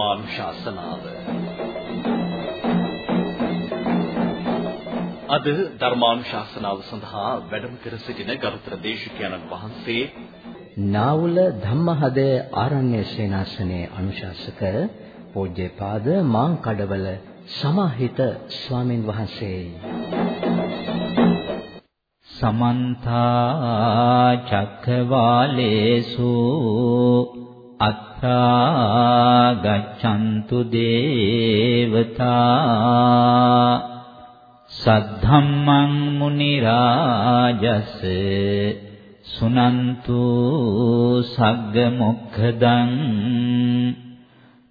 ධර්මානුශාසනාව. අද ධර්මානුශාසනාව සඳහා වැඩම කර සිටින ගරුතර දේශකයන්න් වහන්සේ නාවුල ධම්මහදේ ආරණ්‍ය සේනාසනයේ අනුශාසක පූජ්‍යපාද මාංකඩවල සමාහිත ස්වාමින් වහන්සේ. සමන්ත චක්කවාලේසු අත්‍රා ගච්ඡන්තු දේවතා සද්ධම්මං මුනි රාජස් සුනන්තු සග්ග මොක්ඛදං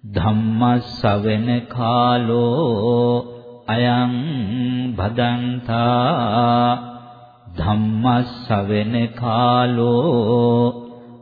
ධම්මස්සවෙන කාලෝ අයං භදන්තා ධම්මස්සවෙන කාලෝ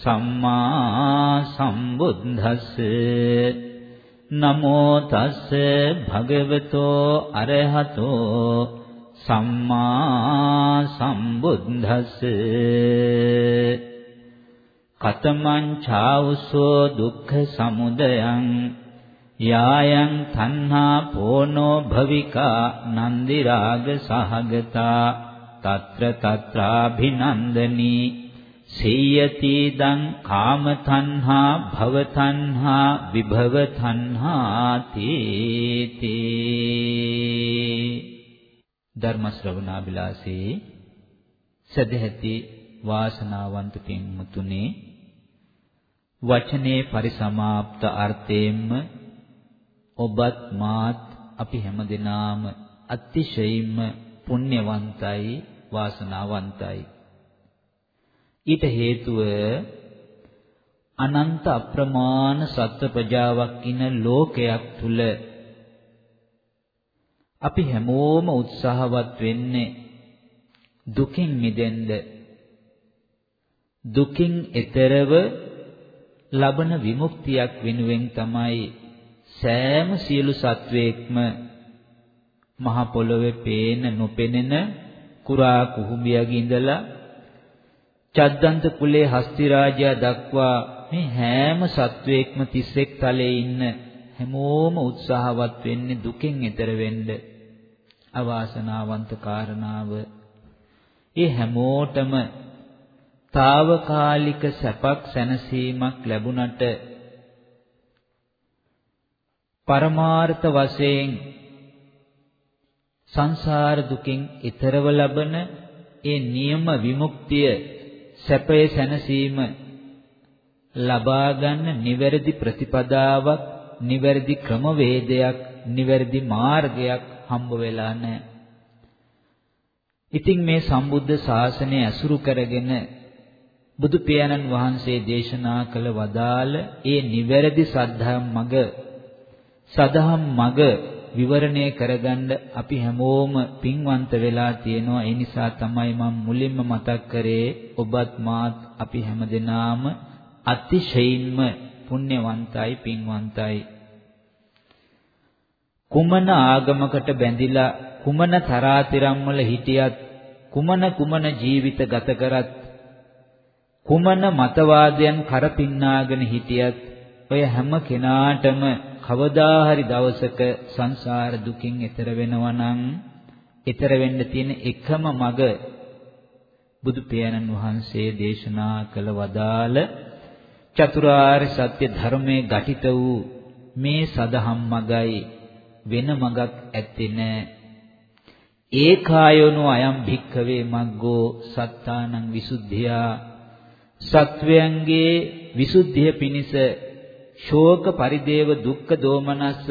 සම්මා සම්බුද්දස්ස නමෝ තස්ස භගවතෝ අරහතෝ සම්මා සම්බුද්දස්ස කතමං ඡාවසෝ දුක්ඛ සමුදයං යායන් තණ්හා පෝනෝ භවිකා නන්දි රාග සහගතා తත්‍ර తත්‍රාභිනන්දනී සේයති දං කාම තණ්හා භව තණ්හා විභව තණ්හා තේතේ. ධර්ම ශ්‍රවණාබිලාසී සදැහැති වාසනාවන්ත පින්මුතුනේ වචනේ පරිසමාප්ත අර්ථයෙන්ම ඔබත් මාත් අපි හැමදෙනාම අතිශයින්ම පුණ්‍යවන්තයි වාසනාවන්තයි. ඊට හේතුව අනන්ත අප්‍රමාණ සත්ව ප්‍රජාවක් ඉන ලෝකයක් තුල අපි හැමෝම උත්සාහවත් වෙන්නේ දුකින් මිදෙන්න. දුකින් එතරව ලබන විමුක්තියක් වෙනුවෙන් තමයි සෑම සියලු සත්වයක්ම මහ පොළොවේ පේන නොපෙනෙන කුරා කුහුඹියගේ ඉඳලා චද්දන්ත කුලේ හස්ති රාජයා දක්වා මේ හැම සත්වයක්ම 31 තලයේ ඉන්න හැමෝම උත්සාහවත් වෙන්නේ දුකෙන් එතර වෙන්න. අවාසනාවන්ත කාරණාව. ඒ හැමෝටම తాවකාලික සැපක් සැනසීමක් ලැබුණට පරමාර්ථ වශයෙන් සංසාර දුකින් ඈතරව ලබන ඒ නියම විමුක්තිය සැපේ සැනසීම ලබා ගන්න නිවැරදි ප්‍රතිපදාවක් නිවැරදි ක්‍රමවේදයක් නිවැරදි මාර්ගයක් හම්බ වෙලා නැහැ. ඉතින් මේ සම්බුද්ධ ශාසනය ඇසුරු කරගෙන බුදු පියාණන් වහන්සේ දේශනා කළ වදාළ ඒ නිවැරදි සද්ධාම් මග සදහම් මග විවරණය කරගන්න අපි හැමෝම පින්වන්ත වෙලා තියෙනවා. ඒ නිසා තමයි මම මුලින්ම මතක් කරේ ඔබත් මාත් අපි හැමදෙනාම අතිශයින්ම පුණ්‍යවන්තයි පින්වන්තයි. කුමන ආගමකට බැඳිලා කුමන තරාතිරම් වල හිටියත් කුමන කුමන ජීවිත ගත කරත් කුමන මතවාදයන් කරපින්නාගෙන හිටියත් ඔය හැම කෙනාටම කවදා හරි දවසක සංසාර දුකින් එතර වෙනවා නම් එතර වෙන්න තියෙන එකම මඟ බුදු පියාණන් වහන්සේ දේශනා කළ වදාළ චතුරාර්ය සත්‍ය ධර්මයේ ඝටිත වූ මේ සදහම් මගයි වෙන මගක් ඇත්තේ නැහැ. ඒකායෝනෝ අයම් භික්ඛවේ මග්ගෝ සත්තානං විසුද්ධියා සත්වයන්ගේ විසුද්ධිය පිණිස ශෝක පරිදේව දුක්ඛ දෝමනස්ස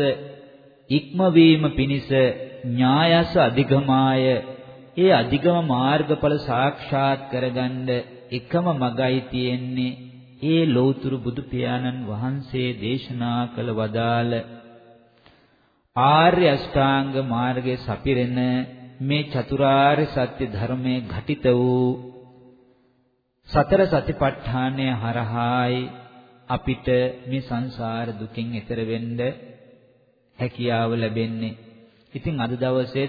ඉක්මවීම පිණිස ඥායස අධිගමාය. ඒ අධිගම මාර්ගඵල සාක්ෂාත් කරගන්න එකම මගයි තියෙන්නේ ඒ ලෞතුරු බුදු පියාණන් වහන්සේ දේශනා කළ වදාළ ආර්ය අෂ්ටාංග මාර්ගයේ සපිරෙන මේ චතුරාර්ය සත්‍ය ධර්මයේ ඝටිත වූ සතර සතිපට්ඨානය හරහායි අපිට මේ සංසාර දුකින් එතර වෙන්න හැකියාව ලැබෙන්නේ. ඉතින් අද දවසේ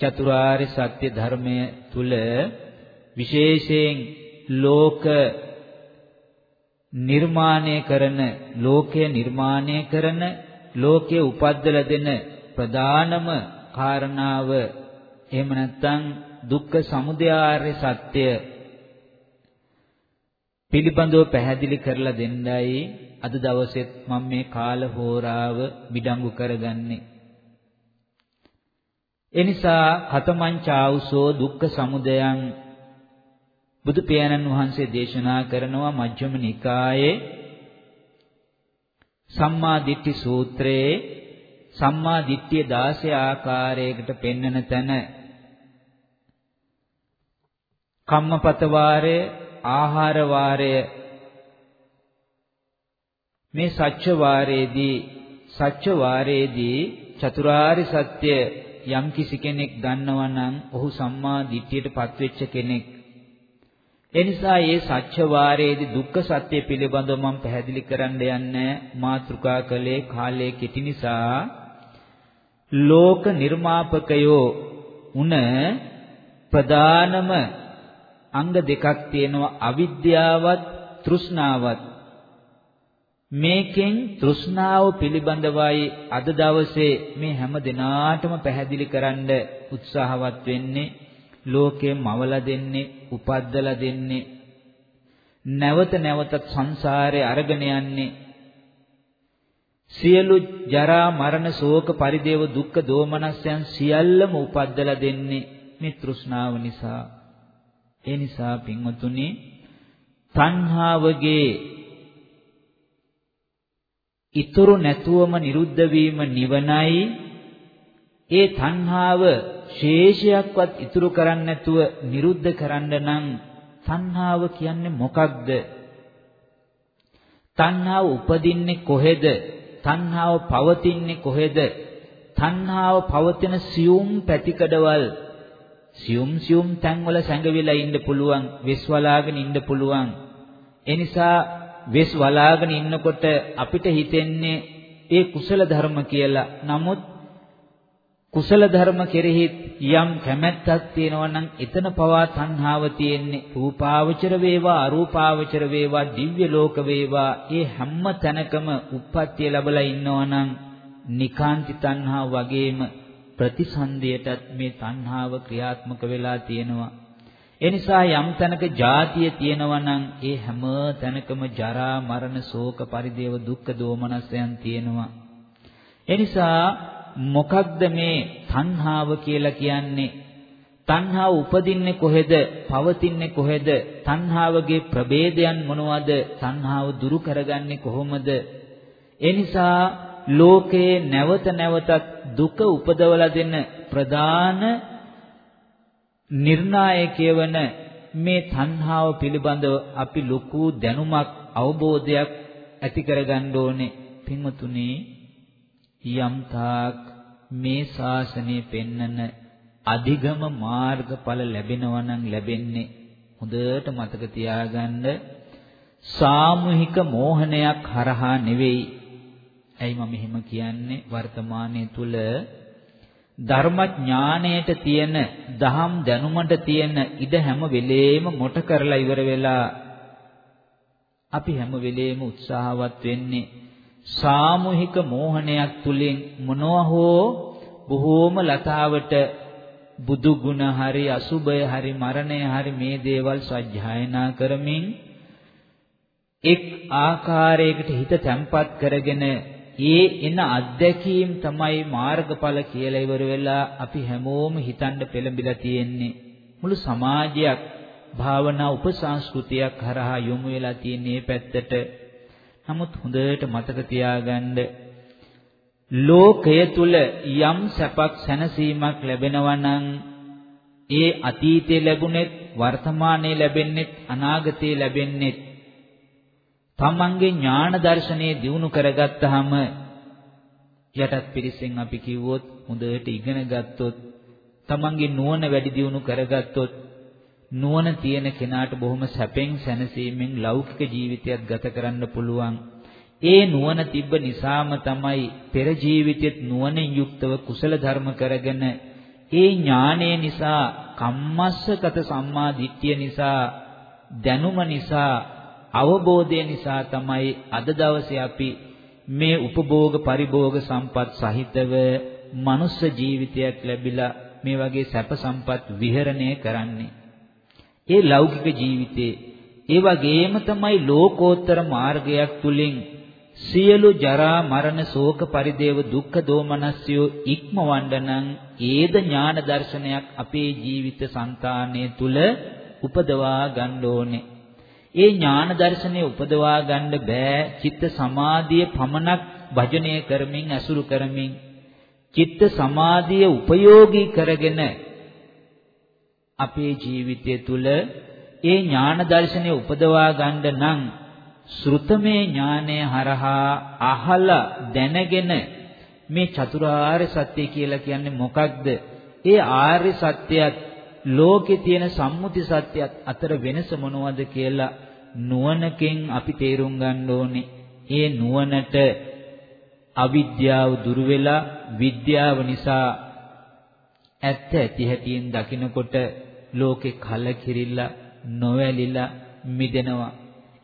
චතුරාර්ය සත්‍ය ධර්මය තුල විශේෂයෙන් ලෝක නිර්මාණය කරන ලෝකය නිර්මාණය කරන ලෝකයේ උපද්දලා දෙන ප්‍රධානම කාරණාව එහෙම නැත්නම් දුක්ඛ සමුදය ආර්ය සත්‍ය පිළිබඳව පැහැදිලි කරලා දෙන්නයි අද දවසෙත් මම මේ කාල හෝරාව මිඩංගු කරගන්නේ. එනිසා කතමං චාවුසෝ දුක්ඛ සමුදයං බුදු පියාණන් වහන්සේ දේශනා කරනවා මජ්ක්‍ධිම නිකායේ සම්මා දිට්ඨි සූත්‍රයේ සම්මා දිට්ඨිය 16 ආකාරයකට පෙන්වන තැන කම්මපත වාරය ආහාර වාරය මේ සත්‍ය වාරයේදී සත්‍ය වාරයේදී චතුරාර්ය සත්‍ය යම් කිසි කෙනෙක් දන්නවා නම් ඔහු සම්මා දිට්ඨියට පත්වෙච්ච කෙනෙක්. එනිසා මේ සත්‍ය වාරයේදී දුක්ඛ සත්‍ය පිළිබඳව මම පැහැදිලි කරන්න යන්නේ මාතෘකා කළේ කාලයේ කෙටි නිසා ලෝක නිර්මාපකයෝ උන ප්‍රධානම අංග දෙකක් තියෙනවා. අවිද්‍යාවත් තෘෂ්ණාවත්. මේකෙන් තෘෂ්ණාව පිළිබඳවයි අද දවසේ මේ හැම දිනාටම පැහැදිලි කරන්න උත්සාහවත් වෙන්නේ. ලෝකේ මවලා දෙන්නේ උපද්දලා දෙන්නේ. නැවත නැවතත් සංසාරේ අරගෙන යන්නේ. සියලු ජරා මරණ ශෝක පරිදේව දුක්ඛ දෝමනස්යන් සියල්ලම උපද්දලා දෙන්නේ මේ තෘෂ්ණාව නිසා. ඒ නිසා පින්වතුනි තණ්හාවගේ ඉතුරු නැතුවම නිරුද්ධ වීම නිවනයි ඒ තණ්හාව ශේෂයක්වත් ඉතුරු කරන්නේ නැතුව නිරුද්ධ කරන්න නම් තණ්හාව කියන්නේ මොකක්ද? තණ්හාව උපදින්නේ කොහෙද? තණ්හාව පවතින්නේ කොහෙද? තණ්හාව පවතින සියුම් පැතිකඩවල් සියුම් සියුම් තැන්වල සැඟවිලා ඉන්න පුළුවන්, වෙස් වලාගෙන ඉන්න පුළුවන්. ඒ නිසා වෙස් වලාගෙන ඉන්නකොට අපිට හිතෙන්නේ ඒ කුසල ධර්ම කියලා. නමුත් කුසල ධර්ම කෙරෙහි යම් කැමැත්තක් තියෙනවා නම් එතන පවා තණ්හාව තියෙන්නේ රූපාවචර වේවා අරූපාවචර වේවා දිව්‍ය ලෝක වේවා ඒ හැම තැනකම උප්පත්තිය ලැබලා ඉන්නවා නම් නිකාන්ති තණ්හාව වගේම ප්‍රතිසන්දියටත් මේ තණ්හාව ක්‍රියාත්මක වෙලා තියෙනවා ඒ නිසා යම් තැනක ජාතිය තියෙනවා නම් ඒ හැම තැනකම ජරා මරණ ශෝක පරිදේව දුක්ඛ දෝමනස්යන් තියෙනවා ඒ නිසා මොකක්ද මේ තණ්හාව කියලා කියන්නේ? තණ්හාව උපදින්නේ කොහෙද? පවතින්නේ කොහෙද? තණ්හාවගේ ප්‍රභේදයන් මොනවද? තණ්හාව දුරු කරගන්නේ කොහොමද? ඒ නිසා ලෝකයේ නැවත නැවතත් දුක උපදවලා දෙන ප්‍රධාන නිර්ණායකය වන මේ තණ්හාව පිළිබඳව අපි ලොකු දැනුමක් අවබෝධයක් ඇති කරගන්න ඕනේ පින්වතුනි යම් තාක් මේ ශාසනය පෙන්නන අධිගම මාර්ගඵල ලැබෙනවා නම් ලැබෙන්නේ හොඳට මතක තියාගන්න සාමූහික මෝහනයක් හරහා නෙවෙයි. ඇයි මම එහෙම කියන්නේ? වර්තමානයේ තුල ධර්මඥාණයට තියෙන දහම් දැනුමට තියෙන ඉඩ හැම වෙලේම මොට කරලා ඉවර වෙලා අපි හැම වෙලේම උත්සාහවත් වෙන්නේ සාමූහික මෝහනයක් තුලින් මොනවා හෝ බොහෝම ලතාවට බුදු ගුණ හරි අසුබය හරි මරණය හරි මේ දේවල් සජ්ජායනා කරමින් එක් ආකාරයකට හිත තැම්පත් කරගෙන ඒ එන අත්දැකීම් තමයි මාර්ගඵල කියලා ඉවර වෙලා අපි හැමෝම හිතන්න පෙළඹිලා තියෙන්නේ. මුළු සමාජයක් භාවනා උපසංස්කෘතියක් හරහා යොමු වෙලා තියෙන මේ පැත්තට. නමුත් හොඳට මතක තියාගන්න ලෝකය තුල යම් සැපක් සැනසීමක් ලැබෙනවා නම් ඒ අතීතයේ ලැබුණෙත් වර්තමානයේ ලැබෙන්නෙත් අනාගතයේ ලැබෙන්නෙත් තමන්ගේ ඥාන දර්ශනය දියුණු කරගත්තාම යටත් පිරිසෙන් අපි කිව්වොත් හොඳට ඉගෙන ගත්තොත් තමන්ගේ නුවණ වැඩි දියුණු කරගත්තොත් නුවණ තියෙන කෙනාට බොහොම සැපෙන් සැනසීමෙන් ලෞකික ජීවිතයක් ගත කරන්න පුළුවන්. ඒ නුවණ තිබ්බ නිසාම තමයි පෙර ජීවිතෙත් නුවණින් යුක්තව කුසල ධර්ම කරගෙන ඒ ඥානය නිසා කම්මස්සගත සම්මා දිට්ඨිය නිසා දැනුම නිසා අවබෝධය නිසා තමයි අද දවසේ අපි මේ උපභෝග පරිභෝග සම්පත් සහිතව මනුස්ස ජීවිතයක් ලැබිලා මේ වගේ සැප සම්පත් විහරණය කරන්නේ. ඒ ලෞකික ජීවිතේ ඒ වගේම තමයි ලෝකෝත්තර මාර්ගයක් තුලින් සියලු ජරා මරණ ශෝක පරිදේව දුක්ඛ දෝමනස්යෝ ඉක්මවන්න නම් ඒද ඥාන දර්ශනයක් අපේ ජීවිත సంతානයේ තුල උපදවා ගන්න ඕනේ. ඒ ඥාන දර්ශනය උපදවා ගන්න බෑ චිත්ත සමාධිය පමණක් භජනය කරමින් අසුරු කරමින් චිත්ත සමාධිය උපයෝගී කරගෙන අපේ ජීවිතය තුළ ඒ ඥාන දර්ශනය උපදවා ගන්න නම් ශ්‍රුතමේ ඥානය හරහා අහලා දැනගෙන මේ චතුරාර්ය සත්‍ය කියලා කියන්නේ මොකක්ද? ඒ ආර්ය සත්‍යයත් ලෝකේ තියෙන සම්මුති සත්‍යයත් අතර වෙනස මොනවද කියලා නුවණකින් අපි තේරුම් ගන්න ඕනේ. ඒ නුවණට අවිද්‍යාව දුරු වෙලා විද්‍යාව නිසා ඇත්ත ඇති හැටියෙන් දකිනකොට ලෝකේ කලකිරිලා නොවැළිලා මිදෙනවා.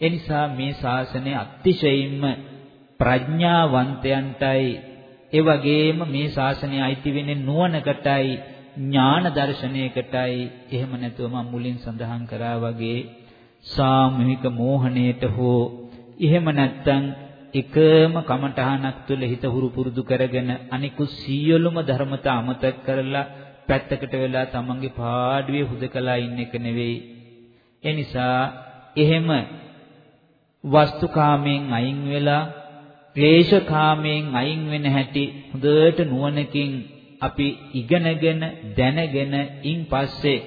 ඒ නිසා මේ ශාසනය අතිශයින්ම ප්‍රඥාවන්තයන්ටයි ඒ වගේම මේ ශාසනය අයිති වෙන්නේ නුවණකටයි ඥාන දර්ශනයකටයි එහෙම නැතුව මම මුලින් සඳහන් කරා වගේ සාමූහික මෝහණයට හෝ එහෙම නැත්නම් එකම කමඨහනක් තුළ හිත හුරු පුරුදු කරගෙන අනිකුත් සියලුම ධර්මතා අමතක කරලා පැත්තකට වෙලා තමන්ගේ පාඩුවේ හුදකලා ඉන්න එක නෙවෙයි. ඒ නිසා එහෙම වස්තුකාමයෙන් අයින් වෙලා ක්ලේශකාමයෙන් අයින් වෙන හැටි හොඳට නුවණකින් අපි ඉගෙනගෙන දැනගෙන ඉන් පස්සේ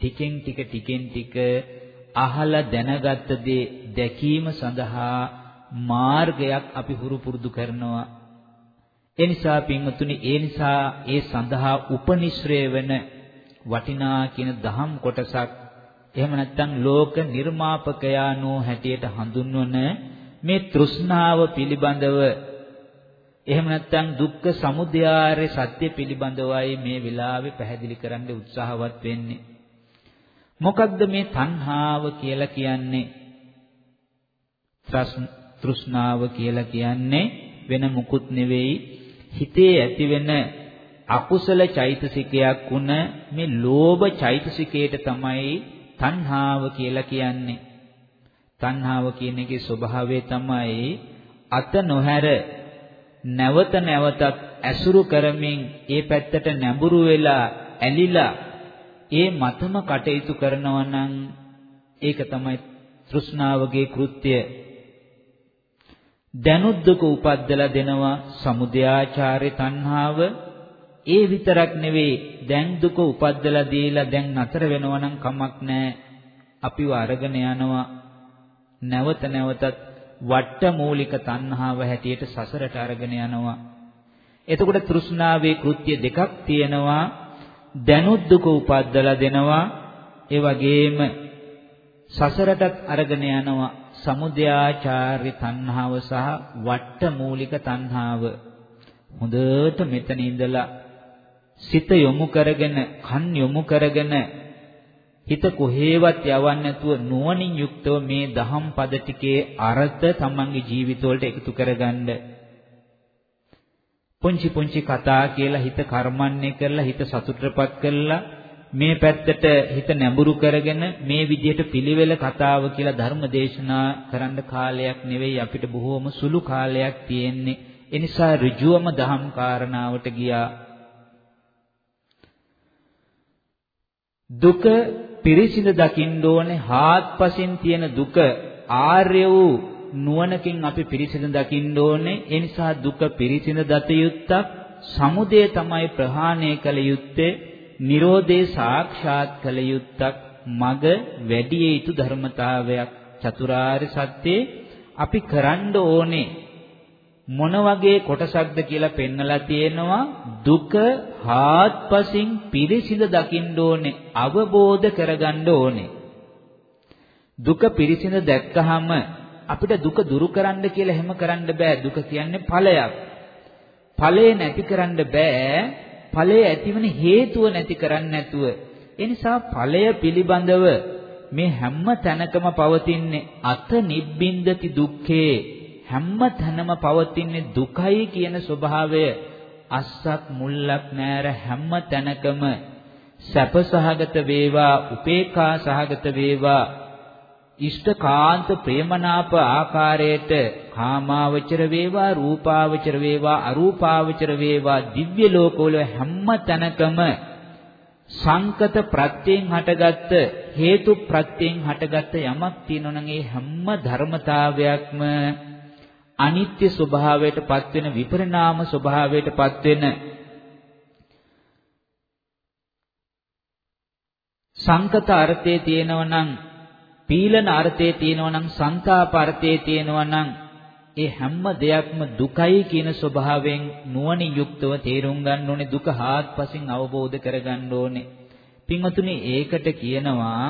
ටිකෙන් ටික ටිකෙන් ටික අහලා දැනගත්ත දේ දැකීම සඳහා මාර්ගයක් අපි හුරු පුරුදු කරනවා ඒ නිසා පින්වතුනි ඒ නිසා ඒ සඳහා උපනිශ්‍රේ වෙන වටිනා කියන දහම් කොටසක් එහෙම නැත්නම් ලෝක නිර්මාපකයානෝ හැටියට හඳුන්වන මේ තෘෂ්ණාව පිළිබඳව එහෙම නැත්නම් දුක්ඛ සමුදයාරේ සත්‍ය පිළිබඳවයි මේ වෙලාවේ පැහැදිලි කරන්න උත්සාහවත් වෙන්නේ. මොකක්ද මේ තණ්හාව කියලා කියන්නේ? තෘෂ්ණාව කියලා කියන්නේ වෙන මුකුත් නෙවෙයි හිතේ ඇතිවෙන අකුසල චෛතසිකයක් වුණ මේ ලෝභ චෛතසිකයට තමයි තණ්හාව කියලා කියන්නේ. තණ්හාව කියන එකේ ස්වභාවය තමයි අත නොහැර නැවත නැවතත් ඇසුරු කරමින් ඒ පැත්තට නැඹුරු වෙලා ඇලිලා ඒ මතම කටයුතු කරනවා නම් ඒක තමයි තෘෂ්ණාවගේ කෘත්‍යය. දැනුද්දක උපද්දලා දෙනවා සමුදයාචාරේ තණ්හාව. ඒ විතරක් නෙවෙයි දැන් දුක උපද්දලා දීලා දැන් නතර වෙනවා නම් කමක් නැහැ අපිව අරගෙන යනවා. නැවත නැවතත් වට්ටමූලික තණ්හාව හැටියට සසරට අරගෙන යනවා. එතකොට තෘෂ්ණාවේ කෘත්‍ය දෙකක් තියෙනවා. දැනුත් දුක උපද්දලා දෙනවා. ඒ වගේම සසරටත් අරගෙන යනවා. සමුදයාචාර්ය තණ්හාව සහ වට්ටමූලික තණ්හාව. හොඳට මෙතන ඉඳලා සිත යොමු කරගෙන කන් යොමු කරගෙන හිත කොහේවත් යවන්නේ නැතුව නුවණින් යුක්තව මේ දහම් පද ටිකේ අර්ථ තමන්ගේ ජීවිතවලට එකතු කරගන්න. පුංචි පුංචි කතා කියලා හිත කර්මන්නේ කරලා හිත සතුටටපත් කරලා මේ පැත්තට හිත නැඹුරු කරගෙන මේ විදිහට පිළිවෙල කතාව කියලා ධර්ම දේශනා කරන්න කාලයක් නෙවෙයි අපිට බොහෝම සුළු කාලයක් තියෙන්නේ. ඒ නිසා ඍජුවම දහම් කාරණාවට ගියා. දුක පිරිසිඳ දකින්න ඕනේ හාත්පසින් තියෙන දුක ආර්ය වූ නුවණකින් අපි පිරිසිඳ දකින්න ඕනේ. ඒ නිසා දුක පිරිසිඳ දත යුත්තක්. සමුදය තමයි ප්‍රහාණය කළ යුත්තේ. Nirodhe සාක්ෂාත් කළ යුත්තක්. මග වැඩි යුතු ධර්මතාවයක්. චතුරාර්ය සත්‍යේ අපි කරන්න ඕනේ. මොන වගේ කොටසක්ද කියලා පෙන්නලා තියෙනවා. දුක හාත්පසින් පිරිසිඳ දකින්න ඕනේ. අවබෝධ කරගන්න ඕනේ. දුක පිරිසිඳ දැක්කහම අපිට දුක දුරු කරන්න කියලා හැම කරන්න බෑ. දුක කියන්නේ ඵලයක්. ඵලය නැති කරන්න බෑ. ඵලය ඇතිවන හේතුව නැති කරන්නේ නැතුව. ඒ නිසා ඵලය පිළිබඳව මේ හැම තැනකම පවතින්නේ අත නිබ්බින්දති දුක්ඛේ. හැම තැනම පවතින්නේ දුකයි කියන ස්වභාවය. අස්සක් මුල්ලක් නෑර හැම තැනකම. සැප සහගත වේවා උපේක්ඛා සහගත වේවා ඉෂ්ඨකාන්ත ප්‍රේමනාප ආකාරයට කාමාවචර වේවා රූපාවචර වේවා අරූපාවචර වේවා දිව්‍ය ලෝකවල හැම තැනකම සංකත ප්‍රත්‍යයෙන් හටගත්ත හේතු ප්‍රත්‍යයෙන් හටගත්ත යමක් තියෙනවා නම් ඒ හැම ධර්මතාවයක්ම අනිත්‍ය ස්වභාවයට පත්වෙන විපරිණාම ස්වභාවයට පත්වෙන සංකත අර්ථයේ තියෙනවා නම් පීලන අර්ථයේ තියෙනවා නම් සංతాප අර්ථයේ තියෙනවා නම් ඒ හැම දෙයක්ම දුකයි කියන ස්වභාවයෙන් නුවණින් යුක්තව තේරුම් ගන්න ඕනේ දුක හාත්පසින් අවබෝධ කරගන්න ඕනේ. පින්වතුනි ඒකට කියනවා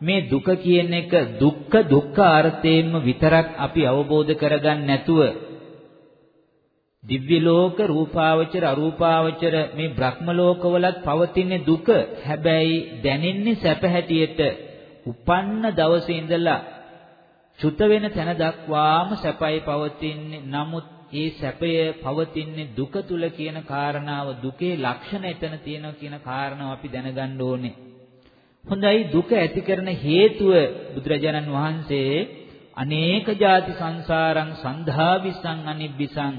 මේ දුක කියන එක දුක්ඛ දුක්ඛ අර්ථයෙන්ම විතරක් අපි අවබෝධ කරගන්න නැතුව දිව්‍ය ලෝක රූපාවචර අරූපාවචර මේ බ්‍රහ්ම ලෝකවලත් පවතින දුක හැබැයි දැනෙන්නේ සැප හැටියට උපන්න දවසේ ඉඳලා චුත වෙන තැන දක්වාම සැපයි පවතින්නේ. නමුත් ඒ සැපය පවතින්නේ දුක තුල කියන කාරණාව දුකේ ලක්ෂණ එතන තියෙනවා කියන කාරණාව අපි දැනගන්න ඕනේ. හොඳයි දුක ඇති කරන හේතුව බුදුරජාණන් වහන්සේ අනේක ಜಾති සංසාරං සන්ධාවිසං අනිබ්බිසං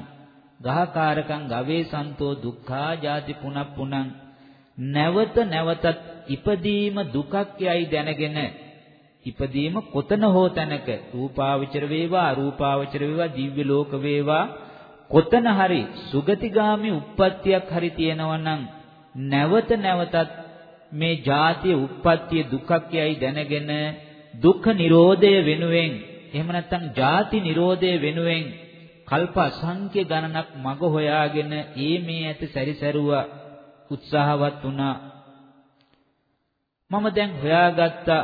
ගහකාරකං ගවේ සන්තෝ දුක්ඛා ಜಾති පුනප්පුනං නැවත නැවතත් ඉපදීම දුකක් යයි දැනගෙන ඉපදීම කොතන හෝ තැනක රූපාවචර වේවා අරූපාවචර වේවා දිව්‍ය ලෝක වේවා කොතන හරි සුගතිගාමි උප්පත්තියක් හරි තියෙනවා නම් නැවත නැවතත් මේ ජාතිය උප්පත්තිය දුකක් යයි දැනගෙන දුක්ඛ නිරෝධය වෙනුවෙන් එහෙම නැත්නම් ජාති නිරෝධය වෙනුවෙන් කල්ප අසංඛ්‍ය ගණනක් මග හොයාගෙන ඒ මේ ඇත සැරිසරුවා උත්සාහවත් වුණා. මම දැන් හොයාගත්තා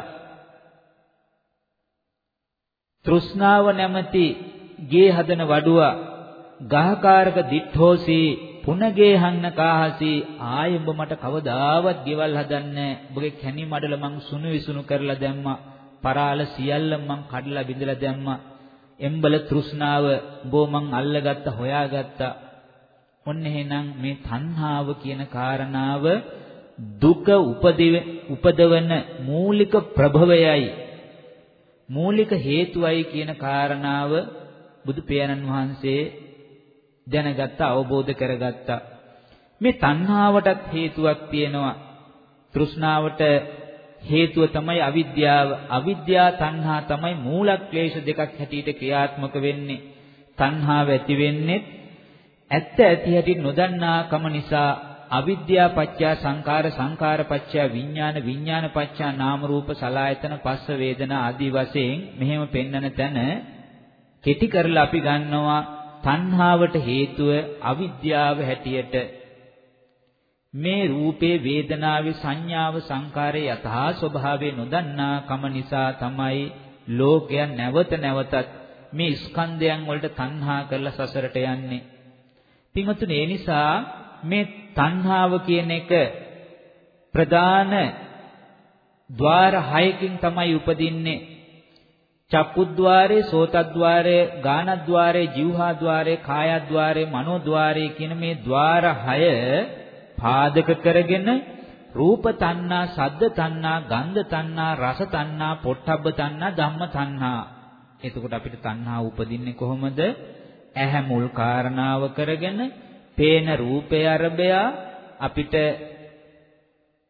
තෘෂ්ණාව නැමැති ගේ හදන වඩුවා ගහකාරක දිඨෝසි පුනගේ හන්න කාහසි ආයෙ උඹ මට කවදාවත් ගෙවල් හදන්නේ උඹගේ කැණි මඩල මං සුණු විසුණු කරලා දැම්මා. පරාල සියල්ල මං කඩලා බිඳලා දැම්මා. එම්බල තෘෂ්ණාව උඹව මං අල්ලගත්ත හොයාගත්ත. ඔන්න එහෙනම් මේ තණ්හාව කියන කාරණාව දුක උපදවන මූලික ප්‍රභවයයි. මූලික හේතුවයි කියන කාරණාව බුදු පියාණන් වහන්සේ දැනගත්තා අවබෝධ කරගත්තා. මේ තණ්හාවටත් හේතුවක් තියෙනවා. තෘෂ්ණාවට හේතුව තමයි අවිද්‍යාව. අවිද්‍යා තණ්හා තමයි මූලක්ලේශ දෙකක් හැටියට ක්‍රියාත්මක වෙන්නේ. තණ්හාව ඇති වෙන්නේ ඇත්ත ඇති හැටි නොදන්නාකම නිසා අවිද්‍යා පත්‍ය සංකාර සංකාර පත්‍ය විඥාන විඥාන පත්‍ය නාම රූප සලායතන පස්ස වේදනා ආදී වශයෙන් මෙහෙම පෙන්වන තැන කෙටි කරලා අපි ගන්නවා තණ්හාවට හේතුව අවිද්‍යාව හැටියට මේ රූපේ වේදනාවේ සංඥාව සංකාරයේ යථා ස්වභාවය නොදන්නා කම නිසා තමයි ලෝකයන් නැවත නැවතත් මේ ස්කන්ධයන් වලට තණ්හා කරලා සසරට යන්නේ. පින්වතුනි ඒ නිසා මේ තණ්හාව කියන එක ප්‍රධාන ద్వාර 6කින් තමයි උපදින්නේ. චක්කුද්්වාරේ, සෝතද්්වාරේ, ගානද්්වාරේ, જીවහාද්්වාරේ, කායද්්වාරේ, මනෝද්්වාරේ කියන මේ ద్వාර 6 පාදක කරගෙන රූප තණ්හා, සද්ද තණ්හා, ගන්ධ තණ්හා, රස තණ්හා, පොට්ටබ්බ තණ්හා, ධම්ම තණ්හා. එතකොට අපිට තණ්හා උපදින්නේ කොහොමද? ඇහැ මුල් කාරණාව කරගෙන පේන රූපය අරබයා අපිට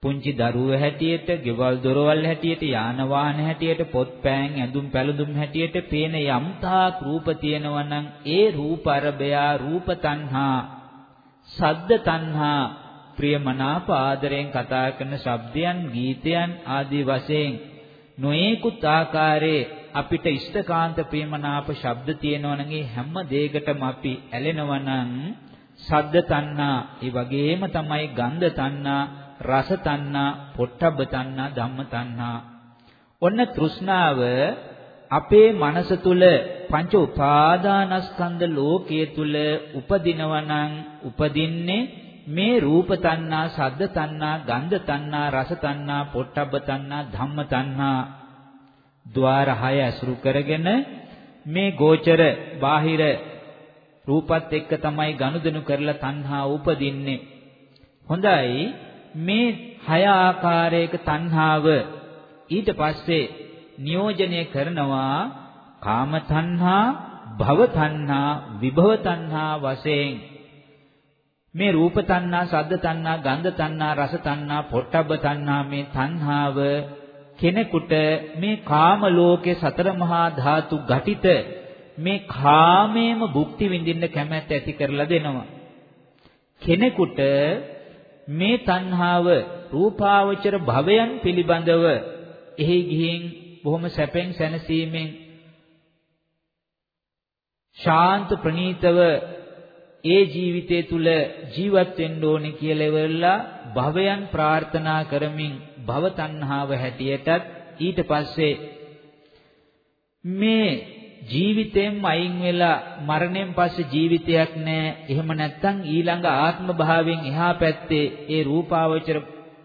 පුංචි දරුව හැටියට, ගෙවල් දොරවල් හැටියට, යාන වාහන හැටියට, පොත් පෑන් ඇඳුම් පැළඳුම් හැටියට පේන යම්තාක් රූප තියෙනවා නම් ඒ රූප අරබයා රූප තණ්හා, සද්ද තණ්හා, ප්‍රියමනාප ආදරයෙන් කතා කරන ශබ්දයන්, ගීතයන් ආදී වශයෙන් නොයෙකුත් ආකාරයේ අපිට ඉෂ්ඨකාන්ත ප්‍රේමනාප ශබ්ද තියෙනවා නම් ඒ හැම දෙයකටම අපි ඇලෙනවා නම් සද්ද තණ්හා ඒ වගේම තමයි ගන්ධ තණ්හා රස තණ්හා පොට්ටබ්බ තණ්හා ධම්ම තණ්හා. ඔන්න තෘෂ්ණාව අපේ මනස තුල පංච උපාදානස්කන්ධ ලෝකයේ තුල උපදිනවා නම් උපදින්නේ මේ රූප තණ්හා, ශබ්ද තණ්හා, ගන්ධ තණ්හා, රස තණ්හා, පොට්ටබ්බ තණ්හා, ධම්ම තණ්හා. ద్వාර 6 ඇසුරු කරගෙන මේ ගෝචර බාහිර රූපත් එක්ක තමයි ගනුදෙනු කරලා තණ්හා උපදින්නේ. හොඳයි මේ හය ආකාරයක තණ්හාව ඊට පස්සේ නියෝජනය කරනවා කාම තණ්හා, භව තණ්හා, විභව තණ්හා වශයෙන් මේ රූප තණ්හා, සද්ද තණ්හා, ගන්ධ තණ්හා, රස තණ්හා, පොට්ටබ්බ තණ්හා මේ තණ්හාව කෙනෙකුට මේ කාම ලෝකේ සතර මහා ධාතු ඝටිත මේ කාමයේම භුක්ති විඳින්න කැමැත්ත ඇති කරලා දෙනවා. කෙනෙකුට මේ තණ්හාව රූපාවචර භවයන් පිළිබඳව එහි ගිහින් බොහොම සැපෙන් සැනසීමෙන් ශාන්ත ප්‍රණීතව ඒ ජීවිතය තුල ජීවත් වෙන්න ඕනේ කියලා ඉවරලා භවයන් ප්‍රාර්ථනා කරමින් භව තණ්හාව හැටියටත් ඊට පස්සේ මේ ජීවිතයෙන් අයින් වෙලා මරණයෙන් පස්සේ ජීවිතයක් නැහැ. එහෙම නැත්නම් ඊළඟ ආත්ම භාවයෙන් එහා පැත්තේ ඒ රූපාවචර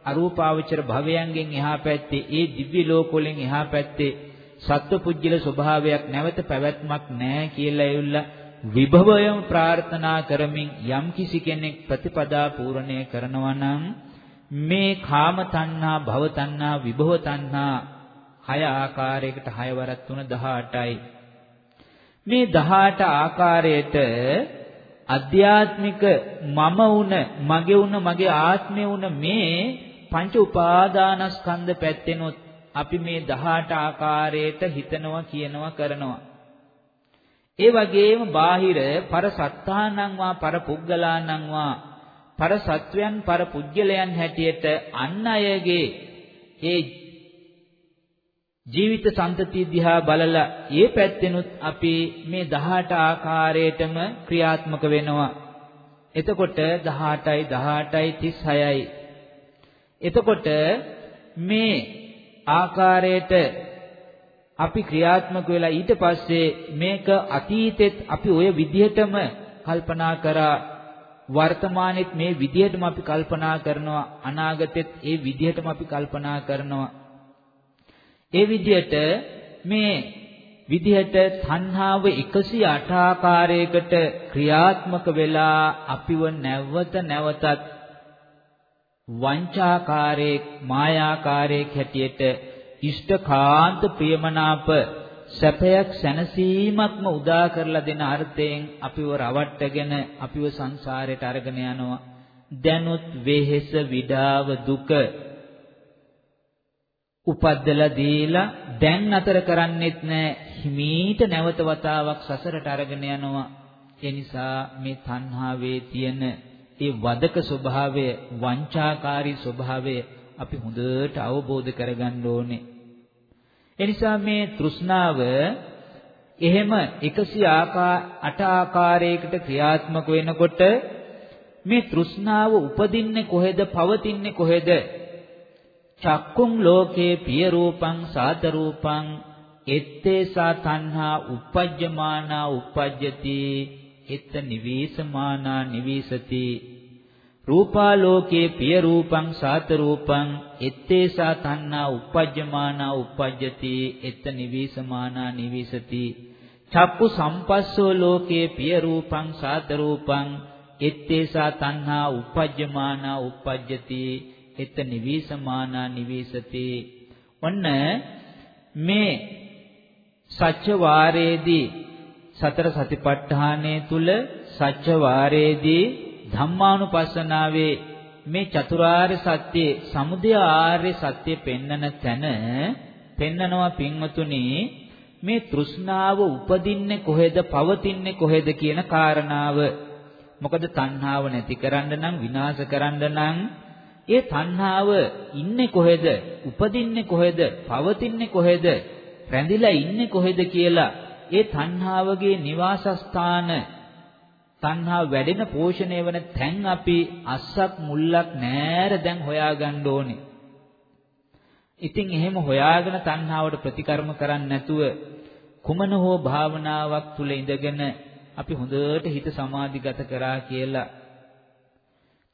අරූපාවචර භවයන්ගෙන් එහා පැත්තේ ඒ දිව්‍ය ලෝක වලින් එහා පැත්තේ සත්වපුජ්‍යල ස්වභාවයක් නැවත පැවැත්මක් නැහැ කියලා එවුල්ලා විභවයම ප්‍රාර්ථනා කරමින් යම් කිසි කෙනෙක් ප්‍රතිපදා පූර්ණය කරනවා නම් මේ කාම තණ්හා භව තණ්හා විභව තණ්හා හය ආකාරයකට හය වරක් තුන 18යි මේ 18 ආකාරයට අධ්‍යාත්මික මම වුණ මගේ වුණ මගේ ආත්මය වුණ මේ පංච උපාදානස්කන්ධ පැත්තෙනොත් අපි මේ 18 ආකාරයට හිතනවා කියනවා කරනවා. ඒ වගේම බාහිර පර සත්තානං වා පර පුද්ගලානං වා පර සත්වයන් පර පුජ්‍යලයන් හැටියට අන් අයගේ ඒ ජීවිත සම්තතිය දිහා බලලා ඒ පැත්තෙනුත් අපි මේ 18 ආකාරයටම ක්‍රියාත්මක වෙනවා. එතකොට 18යි 18යි 36යි. එතකොට මේ ආකාරයට අපි ක්‍රියාත්මක වෙලා ඊට පස්සේ මේක අතීතෙත් අපි ওই විදිහටම කල්පනා කරා වර්තමානෙත් මේ විදිහටම අපි කල්පනා කරනවා අනාගතෙත් ඒ විදිහටම අපි කල්පනා කරනවා. ඒ විදිහට මේ විදිහට තණ්හාව 108 ආකාරයකට ක්‍රියාත්මක වෙලා අපිව නැවත නැවතත් වංචාකාරයේ මායාකාරයේ හැටියට ඉෂ්ඨකාන්ත ප්‍රියමනාප සැපයක් සැනසීමක්ම උදා කරලා දෙන අර්ථයෙන් අපිව රවට්ටගෙන අපිව සංසාරයට අරගෙන යනවා. දැනුත් වෙහෙස විඩාව දුක උපද්දලා දීලා දැන් අතර කරන්නෙත් නෑ. හිමීට නැවත වතාවක් සසරට අරගෙන යනවා. ඒ නිසා මේ තණ්හාවේ තියෙන ඒ වදක ස්වභාවය වංචාකාරී ස්වභාවය අපි හොඳට අවබෝධ කරගන්න ඕනේ. ඒ නිසා මේ තෘෂ්ණාව එහෙම 108 ආකාරයකට ක්‍රියාත්මක වෙනකොට මේ තෘෂ්ණාව උපදින්නේ කොහෙද පවතින්නේ කොහෙද? චක්කුම් ලෝකේ පිය රූපං සාත රූපං එත්තේසා තණ්හා uppajjamaana uppajjati එත්ත නිවේසමානා නිවේසති. රූපා ලෝකේ පිය රූපං සාත රූපං එත්තේසා තණ්හා uppajjamaana uppajjati එත්ත නිවේසමානා නිවේසති. චක්කු සම්පස්සෝ ලෝකේ පිය රූපං සාත රූපං එත්තේසා තණ්හා uppajjamaana uppajjati එත නිවීසමානා නිවීසති. ඔන්න මේ සත්‍ය වාරයේදී සතර සතිපට්ඨානයේ තුල සත්‍ය වාරයේදී ධම්මානුපස්සනාවේ මේ චතුරාර්ය සත්‍ය සමුදය ආර්ය සත්‍ය පෙන්නන තැන පෙන්නනවා පින්වතුනි මේ තෘෂ්ණාව උපදින්නේ කොහෙද පවතින්නේ කොහෙද කියන කාරණාව මොකද තණ්හාව නැති කරන්න නම් විනාශ කරන්න නම් ඒ තණ්හාව ඉන්නේ කොහෙද? උපදින්නේ කොහෙද? පවතින්නේ කොහෙද? රැඳිලා ඉන්නේ කොහෙද කියලා ඒ තණ්හාවගේ නිවාසස්ථාන තණ්හාව වැඩෙන පෝෂණය වන තැන් අපි අස්සක් මුල්ලක් නෑර දැන් හොයාගන්න ඕනේ. ඉතින් එහෙම හොයාගෙන තණ්හාවට ප්‍රතිකර්ම කරන්නේ නැතුව කුමන හෝ භාවනාවක් තුල ඉඳගෙන අපි හොඳට හිත සමාධිගත කරා කියලා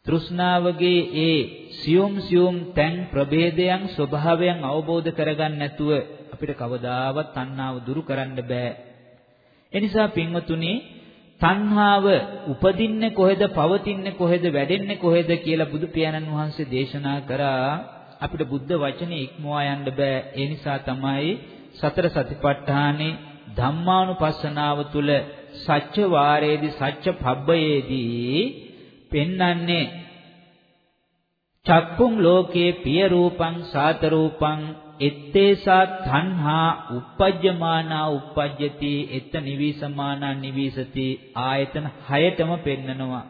තෘෂ්ණාවගේ ඒ සියුම් සියුම් තැන් ප්‍රභේදයන් ස්වභාවයන් අවබෝධ කරගන්න නැතුව අපිට කවදාවත් තණ්හාව දුරු කරන්න බෑ. එනිසා පින්වතුනි තණ්හාව උපදින්නේ කොහෙද පවතින්නේ කොහෙද වැඩෙන්නේ කොහෙද කියලා බුදු පියාණන් වහන්සේ දේශනා කරා අපිට බුද්ධ වචනේ ඉක්මවා යන්න බෑ. ඒ නිසා තමයි සතර සතිපට්ඨානේ ධම්මානුපස්සනාව තුළ සත්‍ය වාරයේදී සත්‍ය පබ්බයේදී පෙන්වන්නේ චක්කුම් ලෝකේ පිය රූපං සාත රූපං එත්තේසා තණ්හා uppajjamana uppajjati එත්ත නිවිසමාන නිවිසති ආයතන හයටම පෙන්නනවා.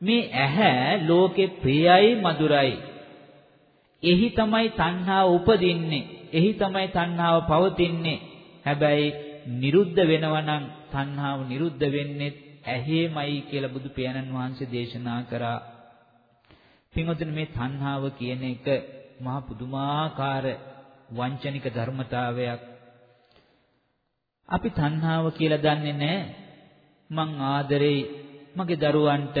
මේ ඇහැ ලෝකේ ප්‍රියයි මధుරයි. එහි තමයි තණ්හාව උපදින්නේ. එහි තමයි තණ්හාව පවතින්නේ. හැබැයි නිරුද්ධ වෙනවා නම් තණ්හාව නිරුද්ධ වෙන්නේ ඇහිමයි කියලා බුදු පියාණන් වහන්සේ දේශනා කරා. පින්වතුනි මේ තණ්හාව කියන එක මහා පුදුමාකාර වංචනික ධර්මතාවයක්. අපි තණ්හාව කියලා දන්නේ නැහැ. මං ආදරෙයි මගේ දරුවන්ට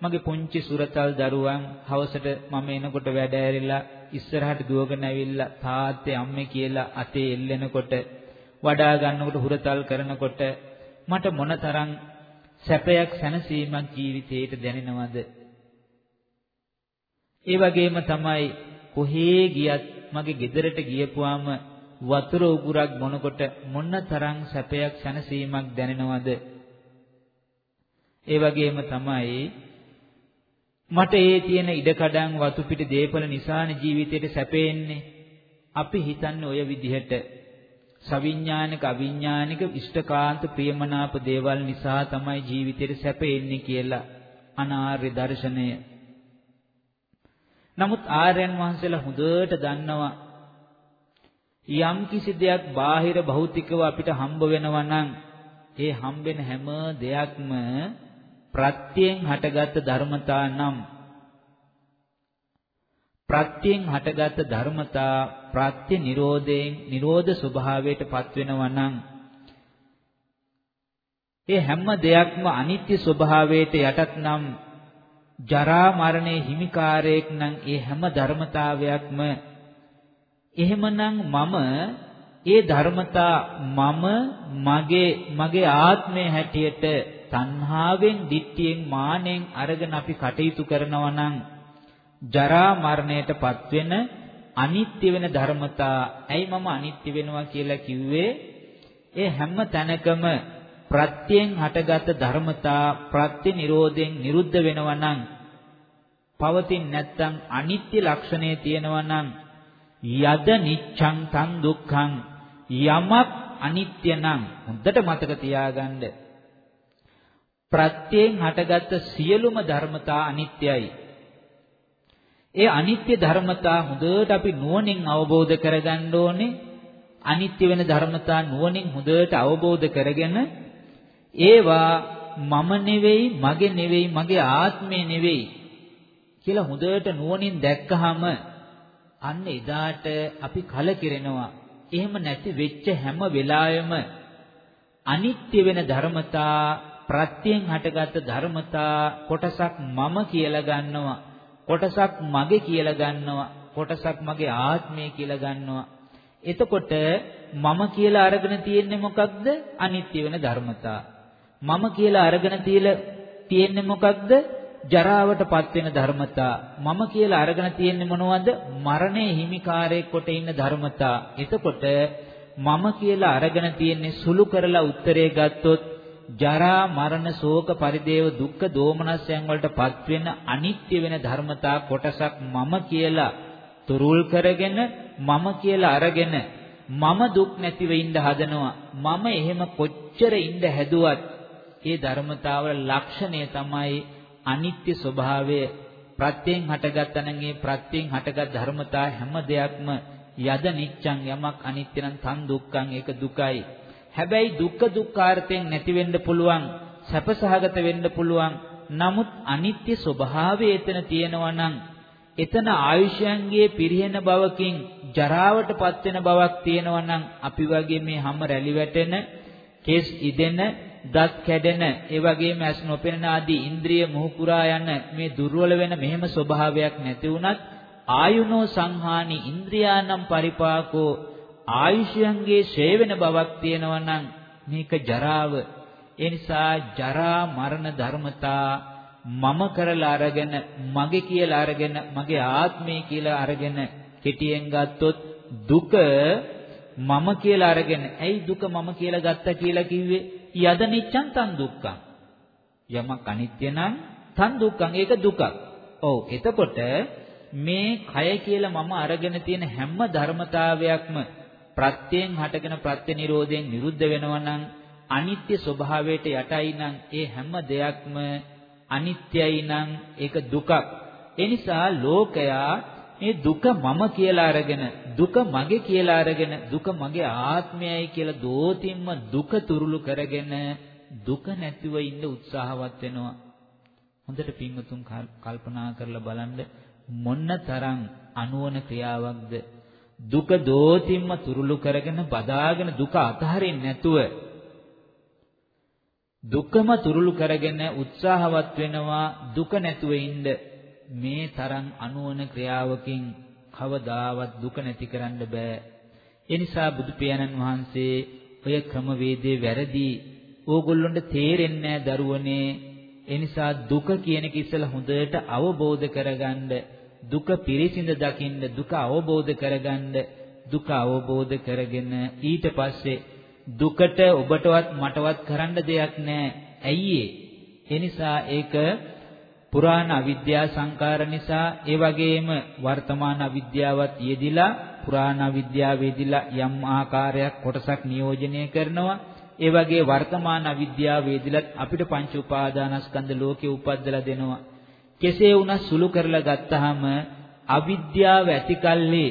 මගේ පුංචි සුරතල් දරුවන් හවසට මම එනකොට වැඩ ඇරිලා ඉස්සරහට දුවගෙන ඇවිල්ලා තාත්තේ අම්මේ කියලා අතේ එල්ලෙනකොට වඩා ගන්නකොට හුරතල් කරනකොට මට මොනතරම් සැපයක් සැනසීමක් ජීවිතේට දැනෙනවද? ඒ වගේම තමයි කොහේ ගියත් මගේ ගෙදරට ගියපුවාම වතුර උගුරක් බොනකොට මොනතරම් සැපයක් සැනසීමක් දැනෙනවද? ඒ වගේම තමයි මට ඒ තියෙන ඉඩකඩම් වතු පිට දීපල නිසානේ ජීවිතේට සැපෙන්නේ. අපි හිතන්නේ ඔය විදිහට සවිඥානික අවිඥානික ඉෂ්ඨකාන්ත ප්‍රියමනාප දේවල් නිසා තමයි ජීවිතේට සැප එන්නේ කියලා අනාර්ය දර්ශනය. නමුත් ආර්යයන් වහන්සේලා හොඳට දන්නවා යම් කිසි දෙයක් බාහිර භෞතිකව අපිට හම්බ වෙනවා නම් ඒ හම්බෙන හැම දෙයක්ම ප්‍රත්‍යයෙන් හටගත් ධර්මතා නම්. ප්‍රත්‍යයෙන් හටගත් ධර්මතා ප්‍රත්‍ය නිරෝධයෙන් නිරෝධ ස්වභාවයට පත් වෙනවා නම් ඒ හැම දෙයක්ම අනිත්‍ය ස්වභාවයට යටත් නම් ජරා මරණේ හිමිකාරයෙක් නම් ඒ හැම ධර්මතාවයක්ම. එහෙමනම් මම ඒ ධර්මතා මම මගේ මගේ ආත්මය හැටියට තණ්හාවෙන්, ditthියෙන්, මානෙන් අරගෙන අපි කටයුතු කරනවා නම් ජරා මරණයටපත් වෙන අනිත්‍ය වෙන ධර්මතා ඇයි මම අනිත්‍ය වෙනවා කියලා කිව්වේ? ඒ හැම තැනකම ප්‍රත්‍යයෙන් හටගත් ධර්මතා ප්‍රත්‍ය නිරෝධයෙන් නිරුද්ධ වෙනවා නම් පවතින් නැත්නම් අනිත්‍ය ලක්ෂණය තියෙනවා නම් යද නිච්ඡං තං දුක්ඛං යමක් අනිත්‍ය නම් හොඳට මතක තියාගන්න ප්‍රත්‍යයෙන් හටගත් සියලුම ධර්මතා අනිත්‍යයි ඒ අනිත්‍ය ධර්මතා හොඳට අපි නුවණින් අවබෝධ කරගන්න ඕනේ. අනිත්‍ය වෙන ධර්මතා නුවණින් හොඳට අවබෝධ කරගෙන ඒවා මම නෙවෙයි, මගේ නෙවෙයි, මගේ ආත්මය නෙවෙයි කියලා හොඳට නුවණින් දැක්කහම අන්න එදාට අපි කලකිරෙනවා. එහෙම නැති වෙච්ච හැම වෙලාවෙම අනිත්‍ය වෙන ධර්මතා ප්‍රත්‍යයෙන් හටගත් ධර්මතා කොටසක් මම කියලා ගන්නවා. කොටසක් මගේ කියලා ගන්නවා කොටසක් මගේ ආත්මය කියලා ගන්නවා එතකොට මම කියලා අරගෙන තියෙන්නේ මොකක්ද අනිත්‍ය වෙන ධර්මතා මම කියලා අරගෙන තියෙන්නේ මොකක්ද ජරාවටපත් වෙන ධර්මතා. මම කියලා අරගෙන තියෙන්නේ මොනවද? මරණය හිමිකාරයෙක් කොට ඉන්න ධර්මතා. එතකොට මම කියලා අරගෙන තියෙන්නේ සුළු කරලා උත්තරේ ගත්තොත් ජරා මරණ ශෝක පරිදේව දුක්ඛ දෝමනස්යන් වලටපත් වෙන අනිත්‍ය වෙන ධර්මතා කොටසක් මම කියලා තුරුල් කරගෙන මම කියලා අරගෙන මම දුක් නැතිව ඉන්න හදනවා. මම එහෙම කොච්චර ඉන්න හැදුවත් ඒ ධර්මතාවල ලක්ෂණය තමයි අනිත්‍ය ස්වභාවය ප්‍රත්‍යයෙන් හටගත්තා නම් ඒ ප්‍රත්‍යයෙන් හටගත් ධර්මතා හැම දෙයක්ම යද නිච්ඡං යමක් අනිත්‍ය නම් තන් දුක්ඛං ඒක දුකයි. හැබැයි දුක්ඛ දුක්ඛාර්ථයෙන් නැති වෙන්න පුළුවන්, සැපසහගත වෙන්න පුළුවන්. නමුත් අනිත්‍ය ස්වභාවය එතන තියෙනවා නම් එතන ආයුෂයන්ගේ පිරිහෙන බවකින් ජරාවටපත් වෙන බවක් තියෙනවා නම් අපි වගේ මේ හැම රැලි වැටෙන කෙස් ඉදෙන දත් කැඩෙන ඒ වගේම ඇස් නොපෙනෙන ආදී ඉන්ද්‍රිය මුහුකුරා යන මේ දුර්වල වෙන මෙහෙම ස්වභාවයක් නැති වුණත් ආයුනෝ සංහානි ඉන්ද්‍රියානම් පරිපාකෝ ආයුෂයන්ගේ ඡේ වෙන බවක් තියෙනවා නම් මේක ජරාව. ඒ නිසා ජරා මරණ ධර්මතා මම කරලා අරගෙන මගේ කියලා අරගෙන මගේ ආත්මය කියලා අරගෙන කෙටියෙන් ගත්තොත් දුක මම කියලා අරගෙන ඇයි දුක මම කියලා ගත්තා කියලා කිව්වේ? යද නිච්ඡන් තන් දුක්ඛං. යමක් අනිත්‍ය නම් තන් දුක්ඛං. ඒක දුකක්. ඔව්. එතකොට මේ කය කියලා මම අරගෙන තියෙන හැම ධර්මතාවයක්ම ප්‍රත්‍යයෙන් හටගෙන ප්‍රත්‍ය නිරෝධයෙන් නිරුද්ධ වෙනවා නම් අනිත්‍ය ස්වභාවයට යටයි නම් ඒ හැම දෙයක්ම අනිත්‍යයි නම් ඒක දුකක්. ඒ නිසා ලෝකයා මේ දුක මම කියලා අරගෙන දුක මගේ කියලා අරගෙන දුක මගේ ආත්මයයි කියලා දෝතිම්ම දුක තුරුළු කරගෙන දුක නැතිව ඉන්න උත්සාහවත් වෙනවා. හොඳට පින්වතුන් කල්පනා කරලා බලන්න මොන්න තරම් අනුවන ක්‍රියාවක්ද දුක දෝතිම්ම තුරුළු කරගෙන බදාගෙන දුක අතහරින්න නැතුව දුකම තුරුළු කරගෙන උත්සාහවත් වෙනවා දුක නැතුව ඉන්න මේ තරම් අනුවන ක්‍රියාවකින් කවදාවත් දුක නැති කරන්න බෑ ඒ නිසා බුදු පියාණන් වහන්සේ ඔය ක්‍රමවේදේ වැරදි ඕගොල්ලොන්ට තේරෙන්නේ නැහැ දරුවනේ ඒ නිසා දුක කියන එක ඉස්සලා හොඳට අවබෝධ කරගන්න දුක පිරිසිඳ දකින්න දුක අවබෝධ කරගන්න දුක අවබෝධ කරගෙන ඊට පස්සේ දුකට ඔබටවත් මටවත් කරන්න දෙයක් නැහැ. ඇයි ඒ? නිසා ඒක පුරාණ අවිද්‍යා සංකාර නිසා ඒ වගේම වර්තමාන අවිද්‍යාවත් යෙදිලා පුරාණ අවිද්‍යාව යෙදිලා යම් ආකාරයක් කොටසක් නියෝජනය කරනවා. ඒ වගේ වර්තමාන අවිද්‍යාව වේදිලත් අපිට පංච උපාදානස්කන්ධ ලෝකේ උපද්දලා දෙනවා. කෙසේ වුණත් සුළු කරලා ගත්තාම අවිද්‍යාව ඇතිකල්ලි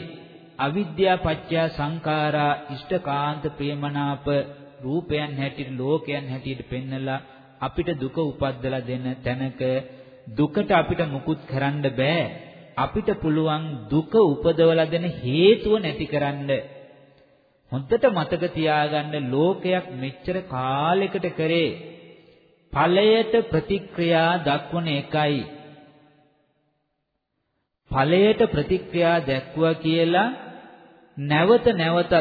අවිද්‍යා පත්‍ය සංඛාරා ඉෂ්ඨකාන්ත ප්‍රේමනාප රූපයන් හැටියට ලෝකයන් හැටියට පෙන්නලා අපිට දුක උපද්දලා දෙන තැනක දුකට අපිට මුකුත් කරන්න බෑ අපිට පුළුවන් දුක උපදවලා දෙන හේතුව නැති කරන්න හොඳට මතක තියාගන්න ලෝකයක් මෙච්චර කාලයකට කරේ ඵලයට ප්‍රතික්‍රියා දක්වන එකයි ඵලයට ප්‍රතික්‍රියා දැක්වුවා කියලා නැවත නැවතත්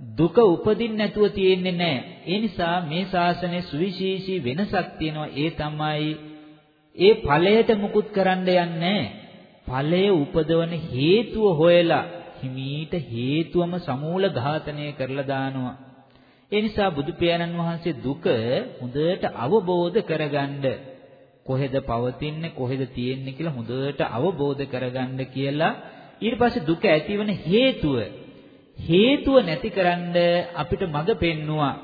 දුක උපදින්න නැතුව තියෙන්නේ නැහැ. ඒ නිසා මේ ශාසනයේ සුවිශේෂී වෙනසක් තියෙනවා. ඒ තමයි ඒ ඵලයට මුකුත් කරන්න යන්නේ ඵලයේ උපදවන හේතුව හොයලා හිමීට හේතුවම සමූල ඝාතනය කරලා දානවා. ඒ නිසා බුදු පියාණන් වහන්සේ දුක හොඳට අවබෝධ කරගන්න කොහෙද පවතින්නේ කොහෙද තියෙන්නේ කියලා හොඳට අවබෝධ කරගන්න කියලා ඊට පස්සේ දුක ඇතිවන හේතුව හේතුව නැතිකරන්න අපිට මඟ පෙන්නවා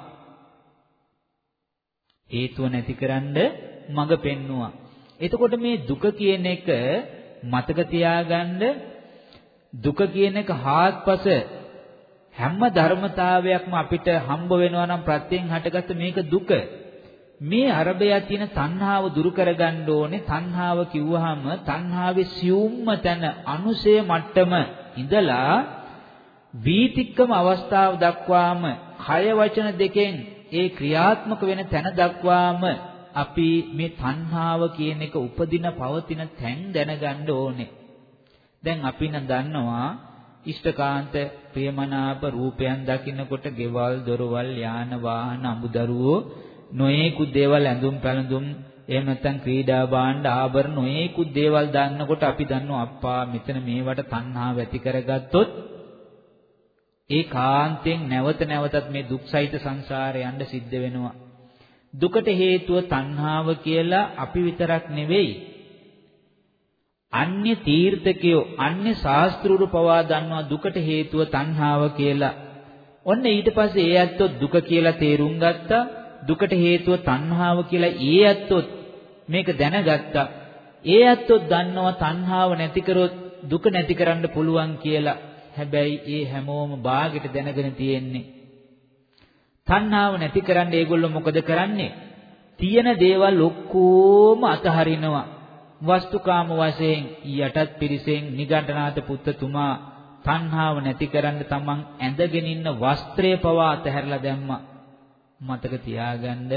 හේතුව නැතිකරන්න මඟ පෙන්නවා එතකොට මේ දුක කියන එක මතක තියාගන්න දුක කියන එක හාත්පස හැම ධර්මතාවයක්ම අපිට හම්බ වෙනවා නම් ප්‍රත්‍යයෙන් හටගත්ත මේක දුක. මේ අරබයා තියෙන තණ්හාව දුරු කරගන්න ඕනේ. තණ්හාව කිව්වහම තණ්හාවේ සියුම්ම තැන අනුසය මට්ටම ඉඳලා වීතික්කම අවස්ථාව දක්වාම කය වචන දෙකෙන් ඒ ක්‍රියාත්මක වෙන තැන දක්වාම අපි මේ තණ්හාව කියන එක උපදින පවතින තැන් දැනගන්න ඕනේ. දැන් අපි නම් දන්නවා ඉෂ්ඨකාන්ත ප්‍රියමනාප රූපයන් දකින්නකොට ගෙවල් දොරවල් යාන වාහන අමුදරුවෝ නොයේකුත් දේවල් ඇඳුම් පැළඳුම් එහෙම නැත්නම් ක්‍රීඩා භාණ්ඩ ආභරණ නොයේකුත් දේවල් දාන්නකොට අපි දන්නවා අප්පා මෙතන මේවට තණ්හාව ඇති කරගත්තොත් ඒ කාන්තෙන් නැවත නැවතත් මේ දුක්සහිත සංසාරේ යන්න සිද්ධ වෙනවා දුකට හේතුව තණ්හාව කියලා අපි විතරක් නෙවෙයි අන්‍ය තීර්ථකයෝ අන්‍ය ශාස්ත්‍රූරු පවා දන්නවා දුකට හේතුව තණ්හාව කියලා ඔන්න ඊට පස්සේ ඒ ඇත්තෝ දුක කියලා තේරුම් ගත්තා දුකට හේතුව තණ්හාව කියලා ඒ ඇත්තොත් මේක දැනගත්තා. ඒ ඇත්තොත් දන්නවා තණ්හාව නැති කරොත් දුක නැති කරන්න පුළුවන් කියලා. හැබැයි ඒ හැමෝම ਬਾගෙට දැනගෙන තියෙන්නේ. තණ්හාව නැති කරන්න ඒගොල්ලෝ මොකද කරන්නේ? තියෙන දේවල් ඔක්කොම අතහරිනවා. වස්තුකාම වශයෙන් යටත් පිරිසෙන් නිගණ්ඨනාත පුත්තතුමා තණ්හාව නැති කරන්න තමන් ඇඳගෙන ඉන්න වස්ත්‍රය පවා අතහැරලා දැම්මා. මතක තියාගන්න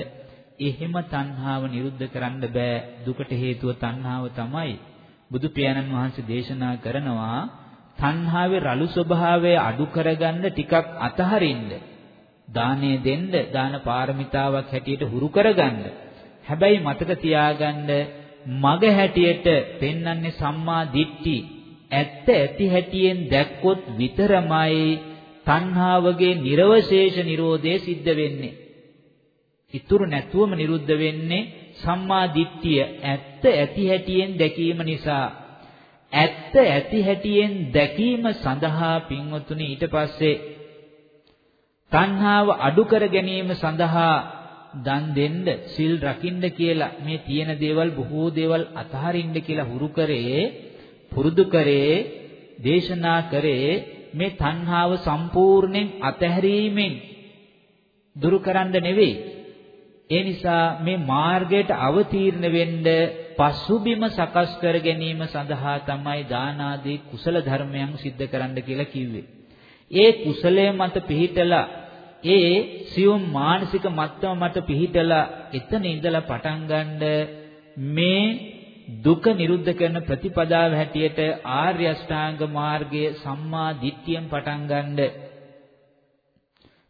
එහෙම තණ්හාව නිරුද්ධ කරන්න බෑ. දුකට හේතුව තණ්හාව තමයි. බුදු පියාණන් වහන්සේ දේශනා කරනවා තණ්හාවේ රළු ස්වභාවය අඩු කරගන්න ටිකක් අතහරින්න. දානය දෙන්න, දාන පාරමිතාවක් හැටියට හුරු කරගන්න. හැබැයි මතක තියාගන්න මග හැටියට පෙන්වන්නේ සම්මා දිට්ඨි. ඇත්ත ඇති හැටියෙන් දැක්කොත් විතරමයි තණ්හාවගේ නිර්වශේෂ නිරෝධය සිද්ධ වෙන්නේ. ඉතුරු නැතුවම නිරුද්ධ වෙන්නේ සම්මා දිට්ඨිය ඇත්ත ඇති හැටියෙන් දැකීම නිසා ඇත්ත ඇති හැටියෙන් දැකීම සඳහා පින්වතුනි ඊට පස්සේ තණ්හාව අඩු කර ගැනීම සඳහා දන් දෙන්න සිල් රකින්න කියලා මේ තියෙන දේවල් බොහෝ දේවල් අතහරින්න කියලා හුරු කරේ පුරුදු කරේ දේශනා කරේ මේ තණ්හාව සම්පූර්ණයෙන් අතහැරීමෙන් දුරු කරන්න නෙවෙයි ඒ නිසා මේ මාර්ගයට අවතීර්ණ වෙන්න පසුබිම සකස් කර ගැනීම සඳහා තමයි දාන ආදී කුසල ධර්මයන් සිද්ධ කරන්න කියලා කිව්වේ. ඒ කුසලයේ මත පිහිටලා ඒ සියුම් මානසික මට්ටම මත පිහිටලා එතන ඉඳලා පටන් ගන්න මේ දුක නිරුද්ධ කරන ප්‍රතිපදාව හැටියට ආර්ය අෂ්ටාංග මාර්ගයේ සම්මා දිට්ඨියෙන් පටන් ගන්න.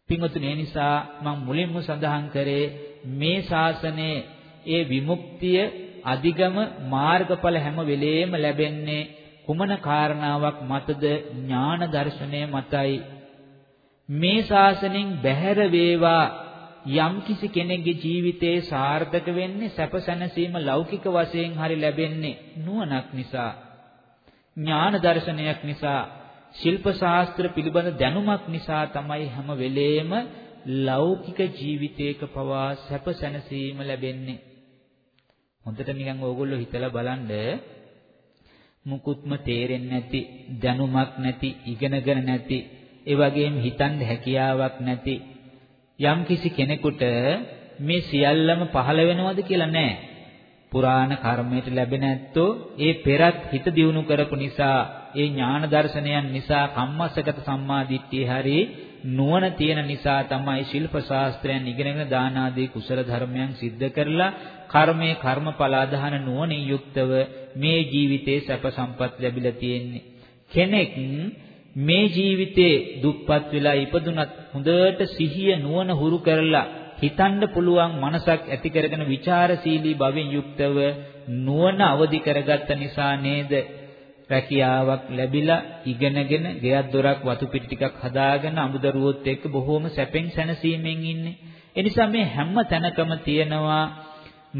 පින්වතුනි නිසා මම මුලින්ම සඳහන් කරේ මේ ශාසනයේ ඒ විමුක්තිය අධිගම මාර්ගඵල හැම වෙලේම ලැබෙන්නේ කුමන කාරණාවක් මතද ඥාන දර්ශනය මතයි? මේ ශාසනයෙන් බැහැර වේවා යම්කිසි කෙනෙකුගේ ජීවිතේ සාර්ථක වෙන්නේ සැපසැනසීම ලෞකික වශයෙන් හරි ලැබෙන්නේ නුවණක් නිසා. ඥාන දර්ශනයක් නිසා ශිල්ප ශාස්ත්‍ර පිළිබඳ දැනුමක් නිසා තමයි හැම වෙලේම ලෞකික ජීවිතයක පවා සැප සැනසීම ලැබෙන්නේ. හොඳට නිකන් ඕගොල්ලෝ හිතලා බලන්න. මුකුත්ම තේරෙන්නේ නැති, දැනුමක් නැති, ඉගෙනගෙන නැති, ඒ වගේම හිතන්න හැකියාවක් නැති යම්කිසි කෙනෙකුට මේ සියල්ලම පහළ වෙනවද කියලා නෑ. පුරාණ කර්මයට ලැබෙන ඇත්තෝ ඒ පෙරත් හිත දියුණු කරපු නිසා ඒ ඥාන දර්ශනයන් නිසා කම්මස්සගත සම්මාදිට්ඨිය හරි නුවණ තියෙන නිසා තමයි ශිල්ප ශාස්ත්‍රයන් ඉගෙනගෙන දාන ආදී කුසල ධර්මයන් සිද්ධ කරලා කර්මයේ කර්මඵල අධහන නුවණින් යුක්තව මේ ජීවිතේ සැප සම්පත් ලැබිලා තියෙන්නේ. කෙනෙක් මේ ජීවිතේ දුප්පත් වෙලා ඉපදුනත් හොඳට සිහිය නුවණ හුරු කරලා හිතන්න පුළුවන් මනසක් ඇති කරගෙන ਵਿਚාරශීලී භවෙන් යුක්තව නුවණ අවදි කරගත්ත නිසා නේද? රැකියාවක් ලැබිලා ඉගෙනගෙන ගෙයක් දොරක් වතු පිටි ටිකක් හදාගෙන අමුදරුවොත් එක්ක බොහෝම සැපෙන් සැනසීමෙන් ඉන්නේ. ඒ නිසා මේ හැම තැනකම තියෙනවා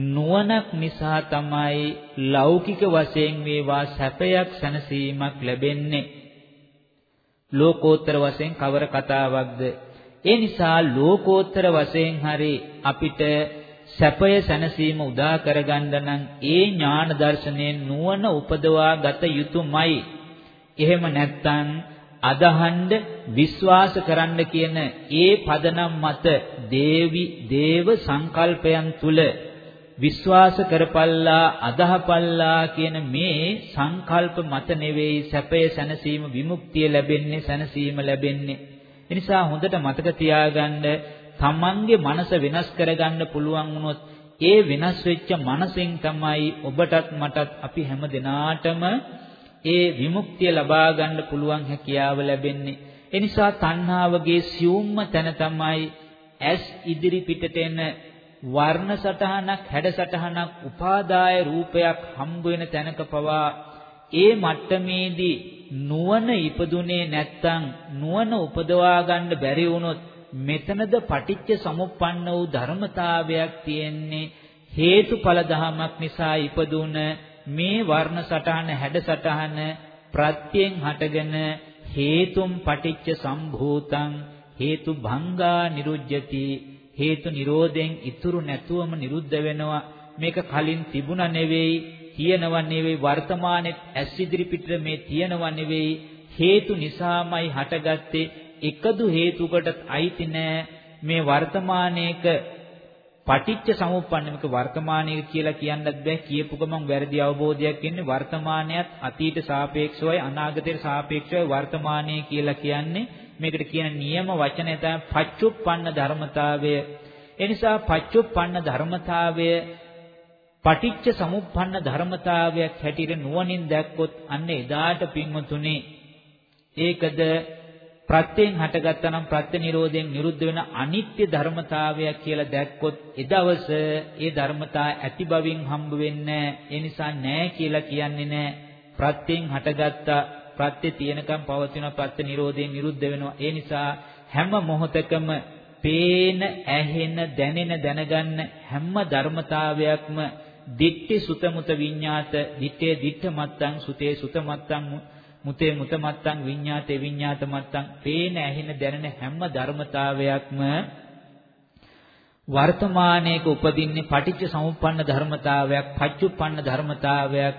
නුවණක් නිසා තමයි ලෞකික වශයෙන් මේවා සැපයක් සැනසීමක් ලැබෙන්නේ. ලෝකෝත්තර වශයෙන් කවර කතාවක්ද? ඒ නිසා ලෝකෝත්තර වශයෙන් හරි අපිට සැපය සැනසීම උදා කරගන්න නම් ඒ ඥාන දර්ශනයෙන් නුවණ උපදවා ගත යුතුයමයි. එහෙම නැත්නම් අදහඬ විශ්වාස කරන්න කියන ඒ පදනම් මත දේවි දේව සංකල්පයන් තුල විශ්වාස කරපල්ලා අදහපල්ලා කියන මේ සංකල්ප මත නෙවෙයි සැපය සැනසීම විමුක්තිය ලැබෙන්නේ සැනසීම ලැබෙන්නේ එනිසා හොඳට මතක තියාගන්න තමන්ගේ මනස වෙනස් කරගන්න පුළුවන් වුණොත් ඒ වෙනස් වෙච්ච මනසෙන් තමයි ඔබටත් මටත් අපි හැම දිනාටම ඒ විමුක්තිය ලබා ගන්න පුළුවන් හැකියාව ලැබෙන්නේ. ඒ නිසා තණ්හාවගේ සියුම්ම තැන තමයි ඇස් ඉදිරි පිටට එන වර්ණ සටහනක් හැඩ සටහනක් උපාදාය රූපයක් හම්බ වෙන තැනක පවා ඒ මට්ටමේදී නුවණ ඉපදුනේ නැත්තම් නුවණ උපදවා ගන්න බැරි වුණොත් මෙතනද පටිච්ච සමුප්පන්න වූ ධර්මතාවයක් තියෙන්නේ හේතුඵල ධමයක් නිසා ඉපදුන මේ වර්ණ සටහන හැඩ සටහන ප්‍රත්‍යයෙන් හටගෙන හේතුම් පටිච්ච සම්භූතං හේතු භංගා නිරුජ්‍යති හේතු නිරෝධයෙන් ඉතුරු නැතුවම නිරුද්ධ වෙනවා. මේක කලින් තිබුණා නෙවෙයි තියෙනව නෙවෙයි වර්තමානයේ ඇස් ඉදිරි පිටර මේ තියෙනව නෙවෙයි. හේතු නිසාමයි හටගත්තේ. එකදු හේතුකටත් අයිති නෑ. මේ වර්තමානයේක පටිච්ච සමුප්පන්නමක වර්තමානයේ කියලා කියන්නත් බෑ. කියපු ගමන් වැරදි අවබෝධයක් එන්නේ වර්තමානයත් අතීත සාපේක්ෂවයි අනාගතයට සාපේක්ෂවයි වර්තමානයේ කියලා කියන්නේ. මේකට කියන නියම වචනය තමයි පච්චුප්පන්න ධර්මතාවය. එනිසා පච්චුප්පන්න ධර්මතාවය පටිච්ච සමුප්පන්න ධර්මතාවයක් හැටියට නුවණින් දැක්කොත් අන්න එදාට පින්වතුනි ඒකද ප්‍රත්‍යයෙන් හටගත්තා නම් ප්‍රත්‍ය නිරෝධයෙන් නිරුද්ධ වෙන අනිත්‍ය ධර්මතාවයක් කියලා දැක්කොත් එදවස ඒ ධර්මතා ඇති බවින් හම්බ වෙන්නේ ඒ නිසා නෑ කියලා කියන්නේ නෑ ප්‍රත්‍යයෙන් හටගත්තා ප්‍රත්‍ය තියෙනකම් පවතින ප්‍රත්‍ය නිරෝධයෙන් නිරුද්ධ වෙනවා. ඒ නිසා හැම මොහොතකම පේන ඇහෙන දැනෙන දැනගන්න හැම ධර්මතාවයක්ම දිට්ඨි සුතමුත විඤ්ඤාත දිත්තේ දිට්ඨ මත්තං සුතේ සුත මත්තං මුතේ මුත මත්තං විඤ්ඤාතේ විඤ්ඤාත මත්තං පේන ඇහෙන දැනෙන හැම ධර්මතාවයක්ම වර්තමානයේක උපදින්නේ පටිච්ච සමුප්පන්න ධර්මතාවයක් පච්චුප්පන්න ධර්මතාවයක්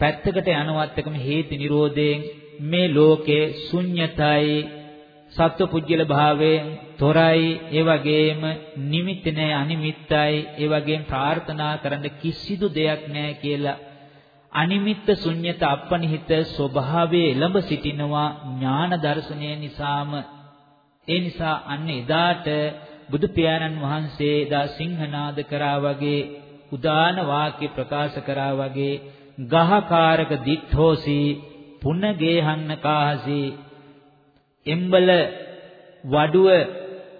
පැත්තකට යනවත් එකම හේතු නිරෝධයෙන් මේ ලෝකේ ශුන්්‍යතයි සත්ව භාවයෙන් තොරයි ඒ වගේම නිමිත්ත නැහැ අනිමිත්තයි ඒ වගේම ප්‍රාර්ථනා කරන්න කිසිදු දෙයක් නැහැ කියලා අනිමිත්ත ශුන්්‍යත අපනිහිත ස්වභාවයේ එළඹ සිටිනවා ඥාන දර්ශනය නිසාම. ඒ නිසා අන්න එදාට බුදු පියාණන් වහන්සේ එදා සිංහනාද කරා වගේ උදාන වාක්‍ය ප්‍රකාශ කරා වගේ ගහකාරක දිඨෝසි පුනගේහන්න කාහසි එම්බල වඩුව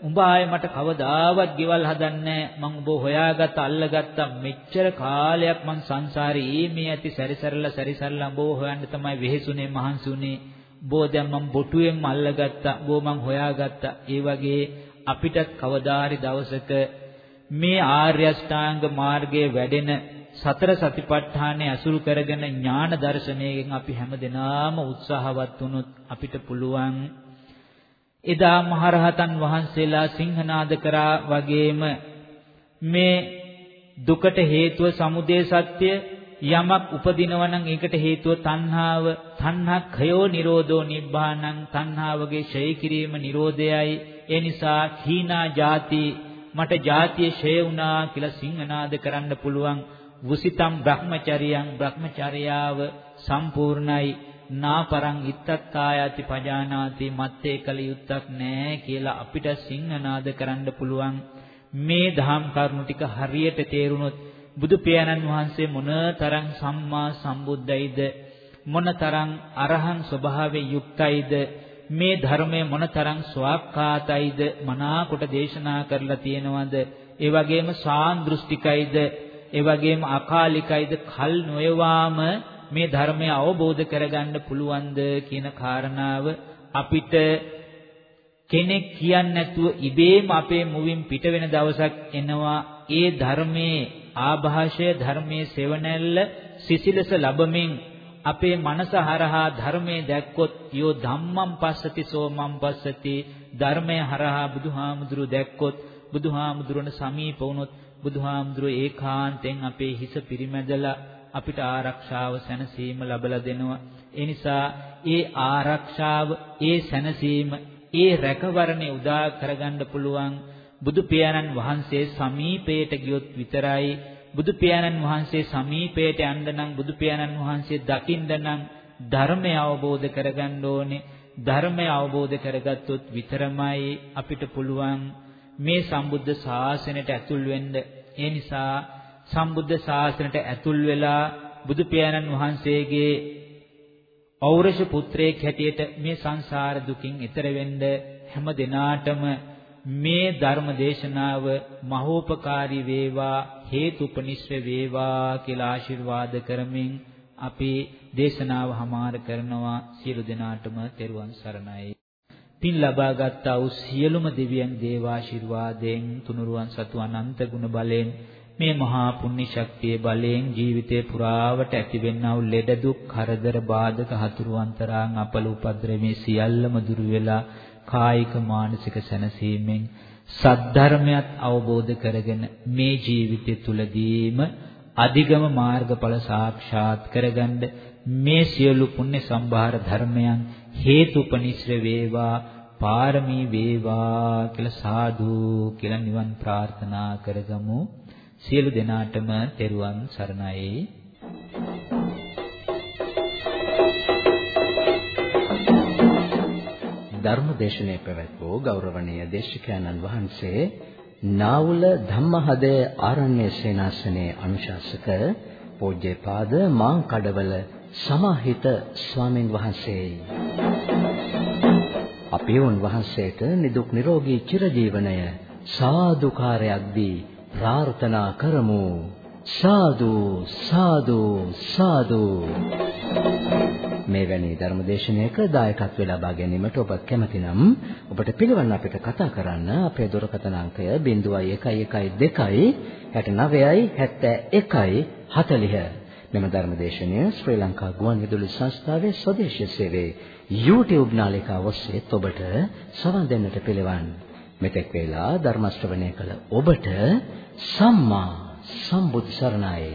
උඹ ආයේ මට කවදාවත් ගෙවල් හදන්නේ මං උඹ හොයාගත්ත අල්ලගත්ත මෙච්චර කාලයක් මං සංසාරේ ඊමේ ඇති සැරිසරලා සැරිසරලා උඹ හොයන්න තමයි වෙහෙසුනේ මහන්සුනේ. බෝ දැන් මං බොටුවෙන්ම අල්ලගත්තා බෝ මං හොයාගත්තා. ඒ වගේ අපිටත් කවදාහරි දවසක මේ ආර්ය අෂ්ටාංග මාර්ගයේ වැඩෙන සතර සතිපට්ඨානය අසුරු කරගෙන ඥාන දර්ශනයෙන් අපි හැමදෙනාම උත්සාහවත් වුණොත් අපිට පුළුවන් එදා මහරහතන් වහන්සේලා සිංහනාද කරා වගේම මේ දුකට හේතුව සමුදය සත්‍ය යමක් උපදිනවා නම් ඒකට හේතුව තණ්හාව තණ්හා khයෝ නිරෝධෝ නිබ්බානං තණ්හාවගේ ඡය කිරීම නිරෝධයයි. ඒ නිසා හීනා ಜಾති මට ಜಾතිය ඡය වුණා කියලා සිංහනාද කරන්න පුළුවන්. වුසිතම් බ්‍රහ්මචරියං බ්‍රහ්මචර්යාව සම්පූර්ණයි. නාපරං ඉත්තත්තායති පජානාති මත්තේ කල යුත්තක් නැහැ කියලා අපිට සිංහනාද කරන්න පුළුවන්. මේ දහම් කරුණු ටික හරියට තේරුනොත් බුදු පියාණන් වහන්සේ මොනතරම් සම්මා සම්බුද්දයිද? මොනතරම් අරහං ස්වභාවයෙන් යුක්තයිද? මේ ධර්මය මොනතරම් ස්වාක්ඛාතයිද? මනාකොට දේශනා කරලා තියෙනවද? ඒ වගේම සාන්දෘෂ්ටිකයිද? ඒ වගේම අකාලිකයිද? කල් නොයවාම මේ ධර්මය අවබෝධ කරගන්න පුළුවන්ද කියන කාරණාව අපිට කෙනෙක් කියන්නේ නැතුව ඉබේම අපේ මුවින් පිට වෙන දවසක් එනවා. ඒ ධර්මයේ ආభాෂය ධර්මයේ සෙවණැල්ල සිසිලස ලැබමින් අපේ මනස හරහා ධර්මයේ දැක්කොත් යෝ ධම්මං පස්සති සෝමං පස්සති ධර්මය හරහා බුදුහාමුදුරු දැක්කොත් බුදුහාමුදුරන සමීප වුණොත් බුදුහාමුදුරු ඒකාන්තෙන් අපේ හිස පිරිමැදලා අපිට ආරක්ෂාව සැනසීම ලැබලා දෙනවා. ඒ නිසා ඒ ආරක්ෂාව, ඒ සැනසීම, ඒ රැකවරණේ උදා කරගන්න පුළුවන්. බුදු පියාණන් වහන්සේ සමීපයට ගියොත් විතරයි. බුදු පියාණන් වහන්සේ සමීපයට යන්න නම් බුදු පියාණන් වහන්සේ දකින්න නම් ධර්මය අවබෝධ කරගන්න ඕනේ. ධර්මය අවබෝධ කරගත්තොත් විතරමයි අපිට පුළුවන්. මේ සම්බුද්ධ ශාසනයට ඇතුල් වෙන්න. ඒ නිසා සම්බුද්ධ ශාසනයට ඇතුල් වෙලා බුදු පියාණන් වහන්සේගේ ඖරෂ පුත්‍රයෙක් හැටියට මේ සංසාර දුකින් එතර වෙන්න හැම දිනාටම මේ ධර්ම දේශනාව මහෝපකාරී වේවා හේතුපනිශ්‍ර වේවා කියලා ආශිර්වාද කරමින් අපි දේශනාව හමාර කරනවා. සියලු දෙනාටම තෙරුවන් සරණයි. පින් ලබා ගත්තා වූ සියලුම දෙවියන් දේවාශිර්වාදයෙන් තුනුරුවන් සතු අනන්ත ගුණ බලෙන් මේ මහා පුණ්‍ය ශක්තිය බලයෙන් ජීවිතේ පුරාවට ඇතිවෙනා වූ ලෙඩ දුක් කරදර බාධක හතුරු අන්තරාන් අපල උපද්‍රමේ සියල්ලම දුරු වෙලා කායික මානසික සැනසීමෙන් සද්ධර්මයක් අවබෝධ කරගෙන මේ ජීවිතය තුලදීම අධිගම මාර්ගඵල සාක්ෂාත් කරගන්න මේ සියලු පුණ්‍ය සම්භාර ධර්මයන් හේතුපනිශ්‍ර වේවා පාරමී වේවා කියලා සාදු කියලා නිවන් ප්‍රාර්ථනා කරගමු. සියලු දෙනාටම තෙරුවන් සරණයි ධර්මදේශනයේ පැවැත් වූ ගෞරවනීය දේශකයන්න් වහන්සේ නාවුල ධම්මහදේ ආරණ්‍ය සේනාසනයේ අනුශාසක පූජ්‍යපාද මාංකඩවල සමාහිත ස්වාමින් වහන්සේයි. අපි උන්වහන්සේට නිදුක් නිරෝගී චිරජීවනය සාදුකාරයක් දී ප්‍රාර්ථනා කරමු. සාදු සාදු සාදු මෙවැනි ධර්මදේශනයක දායකත්ව ලබා ගැනීමට ඔබ කැමති නම් ඔබට පිළිවන් අපිට කතා කරන්න අපේ දුරකථන අංකය 0112 69යි 71යි 40 මෙම ධර්මදේශනය ශ්‍රී ලංකා ගුවන්විදුලි සංස්ථාවේ ස්වදේශීය සේවයේ YouTube නාලිකාව ඔස්සේ ඔබට සවන් දෙන්නට පිළිවන් මෙතෙක් වේලා ධර්ම ශ්‍රවණය කළ ඔබට සම්මා සම්බුද්ධ සරණයි.